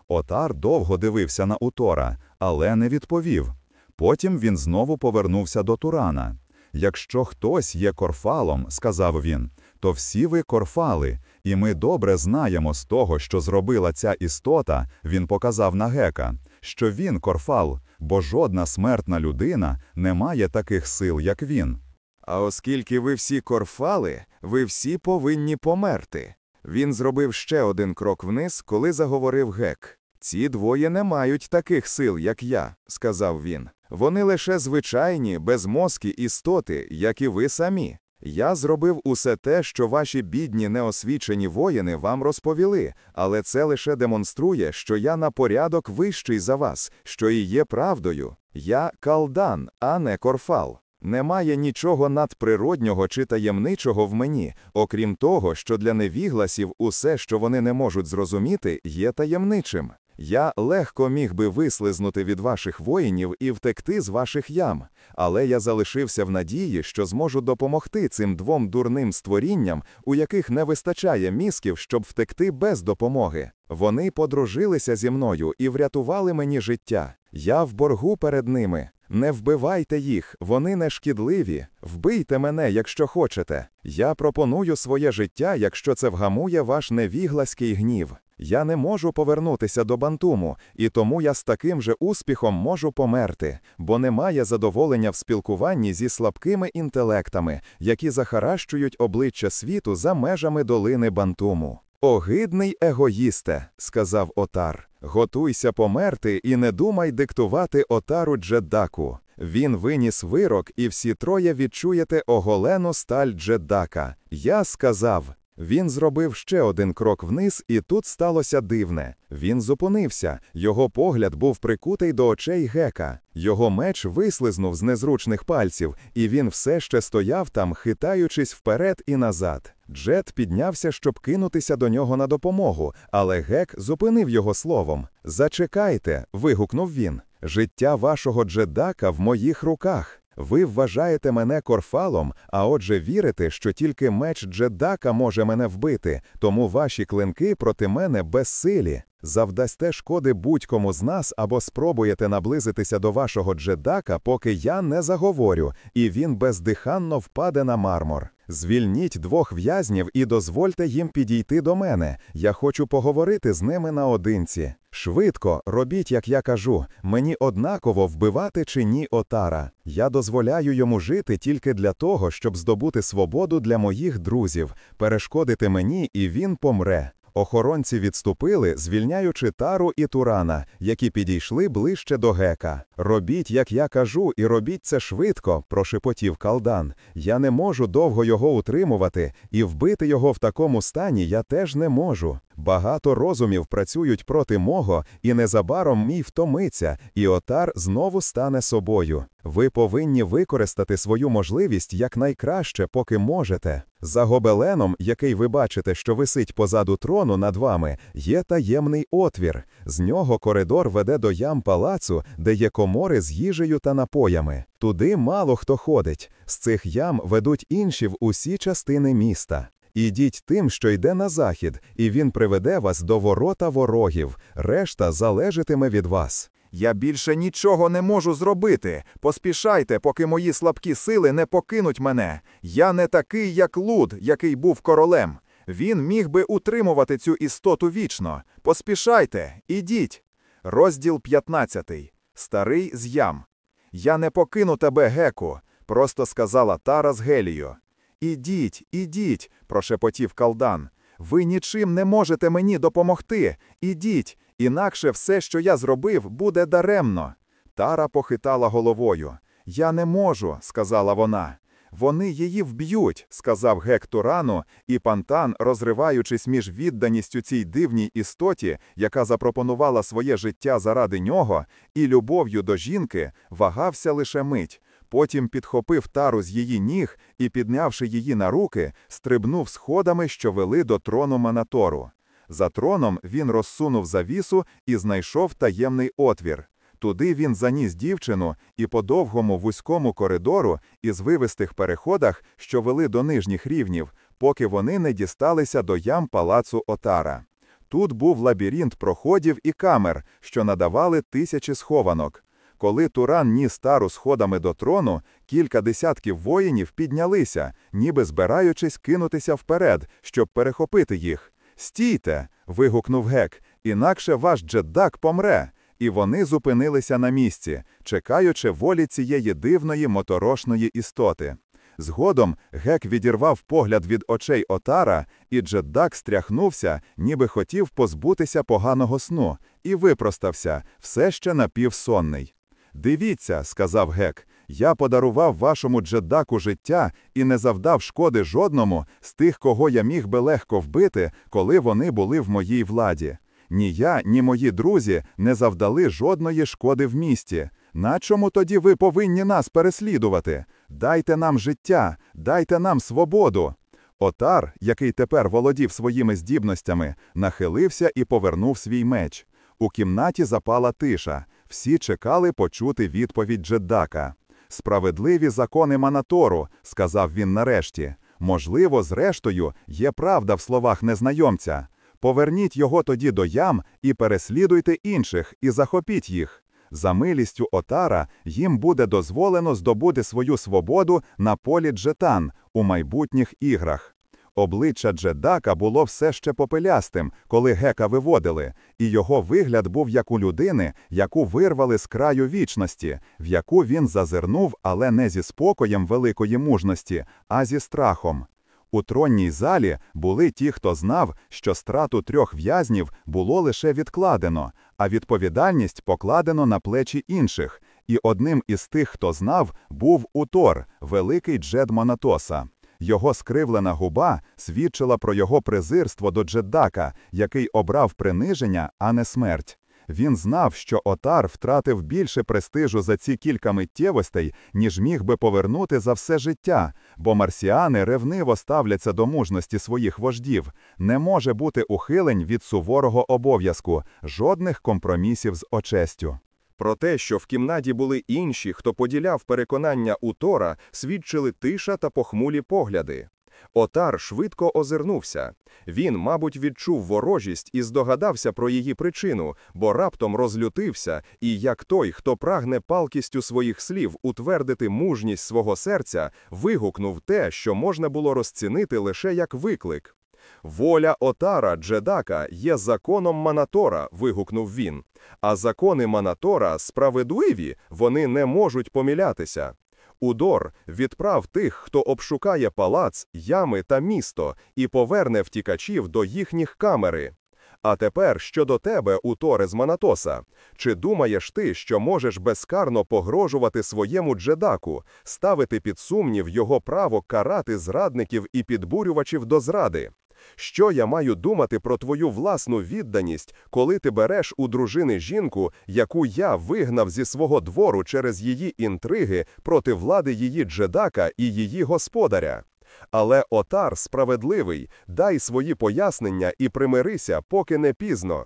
Отар довго дивився на Утора, але не відповів. Потім він знову повернувся до Турана. Якщо хтось є корфалом, сказав він, то всі ви корфали, і ми добре знаємо з того, що зробила ця істота, він показав на гека, що він корфал, бо жодна смертна людина не має таких сил, як він. А оскільки ви всі корфали, ви всі повинні померти. Він зробив ще один крок вниз, коли заговорив гек. Ці двоє не мають таких сил, як я, сказав він. Вони лише звичайні, безмозкі істоти, як і ви самі. Я зробив усе те, що ваші бідні неосвічені воїни вам розповіли, але це лише демонструє, що я на порядок вищий за вас, що і є правдою. Я калдан, а не корфал. Немає нічого надприроднього чи таємничого в мені, окрім того, що для невігласів усе, що вони не можуть зрозуміти, є таємничим. Я легко міг би вислизнути від ваших воїнів і втекти з ваших ям, але я залишився в надії, що зможу допомогти цим двом дурним створінням, у яких не вистачає мізків, щоб втекти без допомоги. Вони подружилися зі мною і врятували мені життя. Я в боргу перед ними. Не вбивайте їх, вони не шкідливі. Вбийте мене, якщо хочете. Я пропоную своє життя, якщо це вгамує ваш невігласький гнів. Я не можу повернутися до бантуму, і тому я з таким же успіхом можу померти, бо немає задоволення в спілкуванні зі слабкими інтелектами, які захаращують обличчя світу за межами долини бантуму. Огидний егоїсте, сказав Отар, готуйся померти і не думай диктувати Отару Джедаку. Він виніс вирок, і всі троє відчуєте оголену сталь Джедака. Я сказав. Він зробив ще один крок вниз, і тут сталося дивне. Він зупинився, його погляд був прикутий до очей гека. Його меч вислизнув з незручних пальців, і він все ще стояв там, хитаючись вперед і назад. Джет піднявся, щоб кинутися до нього на допомогу, але гек зупинив його словом. Зачекайте, вигукнув він. Життя вашого джедака в моїх руках. Ви вважаєте мене корфалом, а отже, вірите, що тільки меч Джедака може мене вбити, тому ваші клинки проти мене безсилі. Завдасте шкоди будь-кому з нас або спробуєте наблизитися до вашого Джедака, поки я не заговорю, і він бездиханно впаде на мармур. Звільніть двох в'язнів і дозвольте їм підійти до мене. Я хочу поговорити з ними наодинці. Швидко, робіть, як я кажу, мені однаково вбивати чи ні отара. Я дозволяю йому жити тільки для того, щоб здобути свободу для моїх друзів, перешкодити мені, і він помре. Охоронці відступили, звільняючи тару і турана, які підійшли ближче до гека. Робіть, як я кажу, і робіть це швидко, прошепотів калдан. Я не можу довго його утримувати, і вбити його в такому стані я теж не можу. Багато розумів працюють проти мого, і незабаром мій втомиться, і отар знову стане собою. Ви повинні використати свою можливість якнайкраще, поки можете. За гобеленом, який ви бачите, що висить позаду трону над вами, є таємний отвір. З нього коридор веде до ям палацу, де є комори з їжею та напоями. Туди мало хто ходить. З цих ям ведуть інші в усі частини міста. Ідіть тим, що йде на захід, і він приведе вас до ворота ворогів. Решта залежатиме від вас. Я більше нічого не можу зробити. Поспішайте, поки мої слабкі сили не покинуть мене. Я не такий, як Луд, який був королем. Він міг би утримувати цю істоту вічно. Поспішайте, ідіть. Розділ 15. Старий з ям. Я не покину тебе, Геку, просто сказала Тара з Гелію. Ідіть, ідіть, прошепотів калдан. Ви нічим не можете мені допомогти. Ідіть, інакше все, що я зробив, буде даремно. Тара похитала головою. Я не можу, сказала вона. Вони її вб'ють, сказав Гек Турану, і пантан, розриваючись між відданістю цій дивній істоті, яка запропонувала своє життя заради нього, і любов'ю до жінки, вагався лише мить. Потім підхопив тару з її ніг і, піднявши її на руки, стрибнув сходами, що вели до трону Манатору. За троном він розсунув завісу і знайшов таємний отвір. Туди він заніс дівчину і по довгому вузькому коридору із вивистих переходах, що вели до нижніх рівнів, поки вони не дісталися до ям палацу Отара. Тут був лабіринт проходів і камер, що надавали тисячі схованок. Коли Туран ніс тару сходами до трону, кілька десятків воїнів піднялися, ніби збираючись кинутися вперед, щоб перехопити їх. Стійте. вигукнув гек, інакше ваш джеддак помре. І вони зупинилися на місці, чекаючи волі цієї дивної моторошної істоти. Згодом гек відірвав погляд від очей отара, і Джеддак стряхнувся, ніби хотів позбутися поганого сну, і випростався, все ще напівсонний. Дивіться, сказав гек, я подарував вашому джеддаку життя і не завдав шкоди жодному з тих, кого я міг би легко вбити, коли вони були в моїй владі. Ні я, ні мої друзі не завдали жодної шкоди в місті. На чому тоді ви повинні нас переслідувати? Дайте нам життя, дайте нам свободу. Отар, який тепер володів своїми здібностями, нахилився і повернув свій меч. У кімнаті запала тиша. Всі чекали почути відповідь Джеддака. Справедливі закони Манатору, сказав він нарешті. Можливо, зрештою, є правда в словах незнайомця. Поверніть його тоді до ям і переслідуйте інших, і захопіть їх. За милістю отара їм буде дозволено здобути свою свободу на полі джетан у майбутніх іграх. Обличчя Джедака було все ще попелястим, коли гека виводили, і його вигляд був як у людини, яку вирвали з краю вічності, в яку він зазирнув, але не зі спокоєм великої мужності, а зі страхом. У тронній залі були ті, хто знав, що страту трьох в'язнів було лише відкладено, а відповідальність покладено на плечі інших. І одним із тих, хто знав, був Утор, великий джед Монатоса. Його скривлена губа свідчила про його презирство до Джеддака, який обрав приниження, а не смерть. Він знав, що отар втратив більше престижу за ці кілька миттєвостей, ніж міг би повернути за все життя, бо марсіани ревниво ставляться до мужності своїх вождів. Не може бути ухилень від суворого обов'язку, жодних компромісів з очестю. Про те, що в кімнаті були інші, хто поділяв переконання Утора, свідчили тиша та похмулі погляди. Отар швидко озирнувся. Він, мабуть, відчув ворожість і здогадався про її причину, бо раптом розлютився, і як той, хто прагне палкістю своїх слів утвердити мужність свого серця, вигукнув те, що можна було розцінити лише як виклик. Воля отара Джедака є законом Манатора, вигукнув він. А закони Манатора справедливі, вони не можуть помилятися. Удор відправ тих, хто обшукає палац, ями та місто, і поверне втікачів до їхніх камери. А тепер щодо тебе, Уторе з Манатоса, чи думаєш ти, що можеш безкарно погрожувати своєму джедаку, ставити під сумнів його право карати зрадників і підбурювачів до зради? Що я маю думати про твою власну відданість, коли ти береш у дружини жінку, яку я вигнав зі свого двору через її інтриги проти влади її джедака і її господаря? Але отар справедливий, дай свої пояснення і примирися, поки не пізно.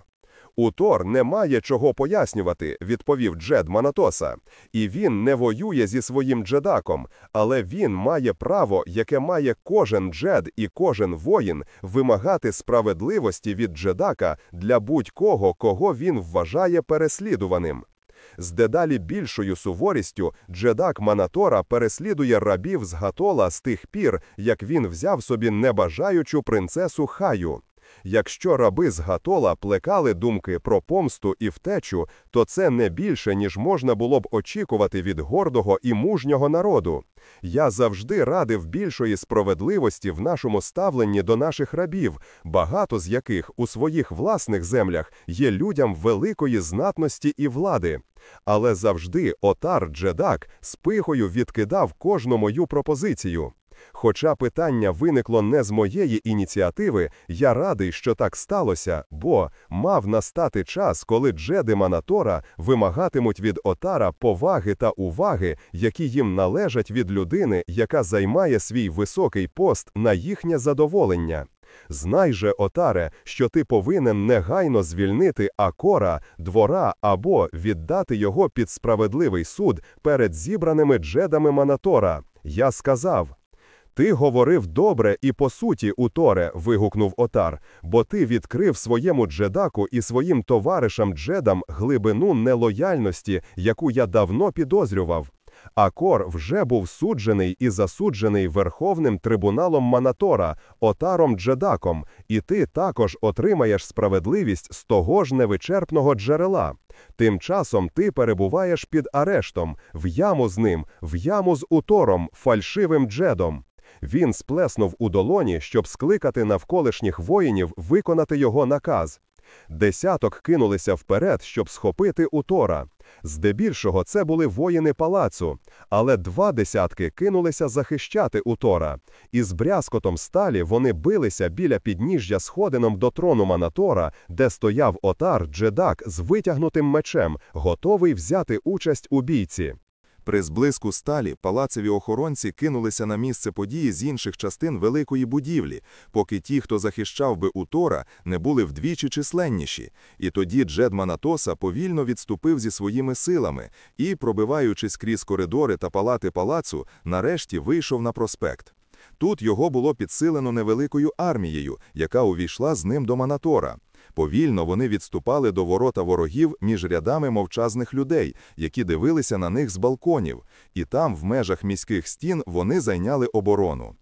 У Тор немає чого пояснювати, відповів Джед Манатоса. І він не воює зі своїм джедаком, але він має право, яке має кожен джед і кожен воїн, вимагати справедливості від джедака для будь-кого, кого він вважає переслідуваним. З дедалі більшою суворістю джедак Манатора переслідує рабів з Гатола з тих пір, як він взяв собі небажаючу принцесу Хаю. Якщо раби з Гатола плекали думки про помсту і втечу, то це не більше, ніж можна було б очікувати від гордого і мужнього народу. Я завжди радив більшої справедливості в нашому ставленні до наших рабів, багато з яких у своїх власних землях є людям великої знатності і влади. Але завжди отар Джедак з пихою відкидав кожну мою пропозицію. Хоча питання виникло не з моєї ініціативи, я радий, що так сталося, бо мав настати час, коли джеди Манатора вимагатимуть від отара поваги та уваги, які їм належать від людини, яка займає свій високий пост на їхнє задоволення. Знай же, отаре, що ти повинен негайно звільнити Акора, двора або віддати його під справедливий суд перед зібраними джедами Манатора. Я сказав. Ти говорив добре і по суті, Уторе, вигукнув отар, бо ти відкрив своєму джедаку і своїм товаришам джедам глибину нелояльності, яку я давно підозрював. Акор вже був суджений і засуджений Верховним трибуналом Манатора, отаром Джедаком, і ти також отримаєш справедливість з того ж невичерпного джерела. Тим часом ти перебуваєш під арештом, в яму з ним, в яму з утором, фальшивим джедом. Він сплеснув у долоні, щоб скликати навколишніх воїнів виконати його наказ. Десяток кинулися вперед, щоб схопити Утора. Здебільшого це були воїни палацу, але два десятки кинулися захищати Утора. І з брязкотом сталі вони билися біля підніжжя сходином до трону Манатора, де стояв отар Джедак з витягнутим мечем, готовий взяти участь у бійці. При зблиску сталі палацеві охоронці кинулися на місце події з інших частин великої будівлі, поки ті, хто захищав би Утора, не були вдвічі численніші. І тоді Джед Манатоса повільно відступив зі своїми силами і, пробиваючись крізь коридори та палати палацу, нарешті вийшов на проспект. Тут його було підсилено невеликою армією, яка увійшла з ним до Манатора. Повільно вони відступали до ворота ворогів між рядами мовчазних людей, які дивилися на них з балконів, і там, в межах міських стін, вони зайняли оборону.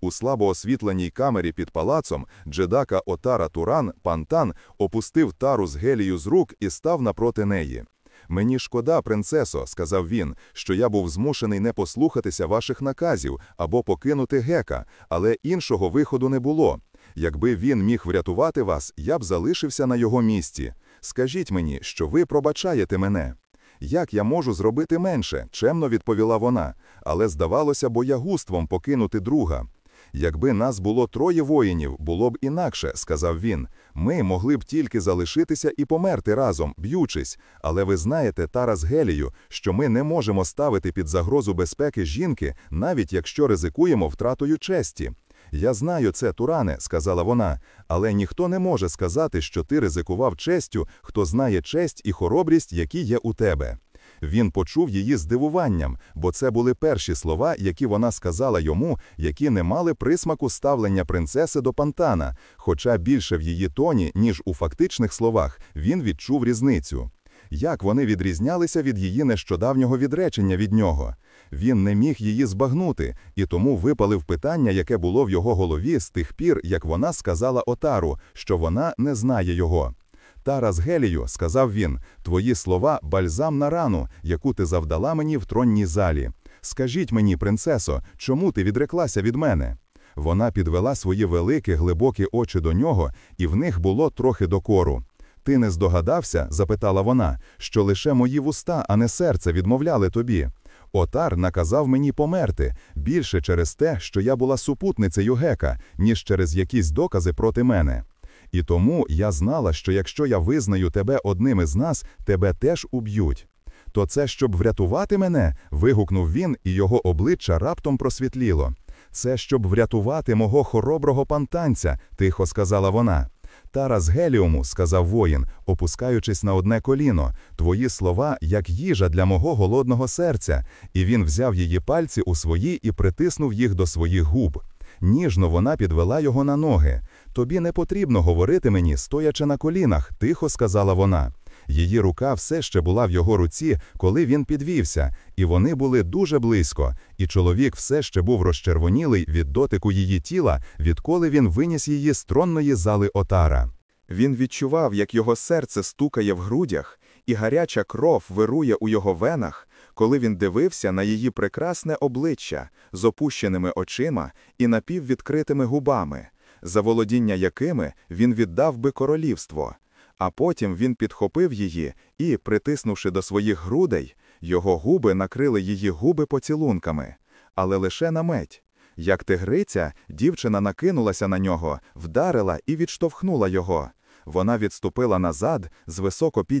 У слабо освітленій камері під палацом джедака Отара Туран Пантан опустив тару з гелію з рук і став напроти неї. Мені шкода, принцесо, сказав він, що я був змушений не послухатися ваших наказів або покинути гека, але іншого виходу не було. Якби він міг врятувати вас, я б залишився на його місці. Скажіть мені, що ви пробачаєте мене. Як я можу зробити менше? чемно відповіла вона, але здавалося боягуством покинути друга. Якби нас було троє воїнів, було б інакше, сказав він. Ми могли б тільки залишитися і померти разом, б'ючись. Але ви знаєте, Тарас Гелію, що ми не можемо ставити під загрозу безпеки жінки, навіть якщо ризикуємо втратою честі. Я знаю це, Туране, сказала вона, але ніхто не може сказати, що ти ризикував честю, хто знає честь і хоробрість, які є у тебе. Він почув її здивуванням, бо це були перші слова, які вона сказала йому, які не мали присмаку ставлення принцеси до пантана, хоча більше в її тоні, ніж у фактичних словах, він відчув різницю. Як вони відрізнялися від її нещодавнього відречення від нього? Він не міг її збагнути, і тому випалив питання, яке було в його голові з тих пір, як вона сказала Отару, що вона не знає його. Тарас Гелію, сказав він, твої слова бальзам на рану, яку ти завдала мені в тронній залі. Скажіть мені, принцесо, чому ти відреклася від мене? Вона підвела свої великі глибокі очі до нього, і в них було трохи докору. Ти не здогадався, запитала вона, що лише мої вуста, а не серце відмовляли тобі. Отар наказав мені померти більше через те, що я була супутницею Гека, ніж через якісь докази проти мене. І тому я знала, що якщо я визнаю тебе одним із нас, тебе теж уб'ють. То це щоб врятувати мене, вигукнув він, і його обличчя раптом просвітліло. Це щоб врятувати мого хороброго пантанця, тихо сказала вона. Тарас Геліуму, сказав воїн, опускаючись на одне коліно, твої слова як їжа для мого голодного серця, і він взяв її пальці у свої і притиснув їх до своїх губ. Ніжно вона підвела його на ноги. Тобі не потрібно говорити мені, стоячи на колінах, тихо сказала вона. Її рука все ще була в його руці, коли він підвівся, і вони були дуже близько, і чоловік все ще був розчервонілий від дотику її тіла, відколи він виніс її з тронної зали отара. Він відчував, як його серце стукає в грудях, і гаряча кров вирує у його венах, коли він дивився на її прекрасне обличчя з опущеними очима і напіввідкритими губами, за володіння якими він віддав би королівство. А потім він підхопив її і, притиснувши до своїх грудей, його губи накрили її губи поцілунками, але лише на мить. Як тигриця, дівчина накинулася на нього, вдарила і відштовхнула його. Вона відступила назад з високо піднятими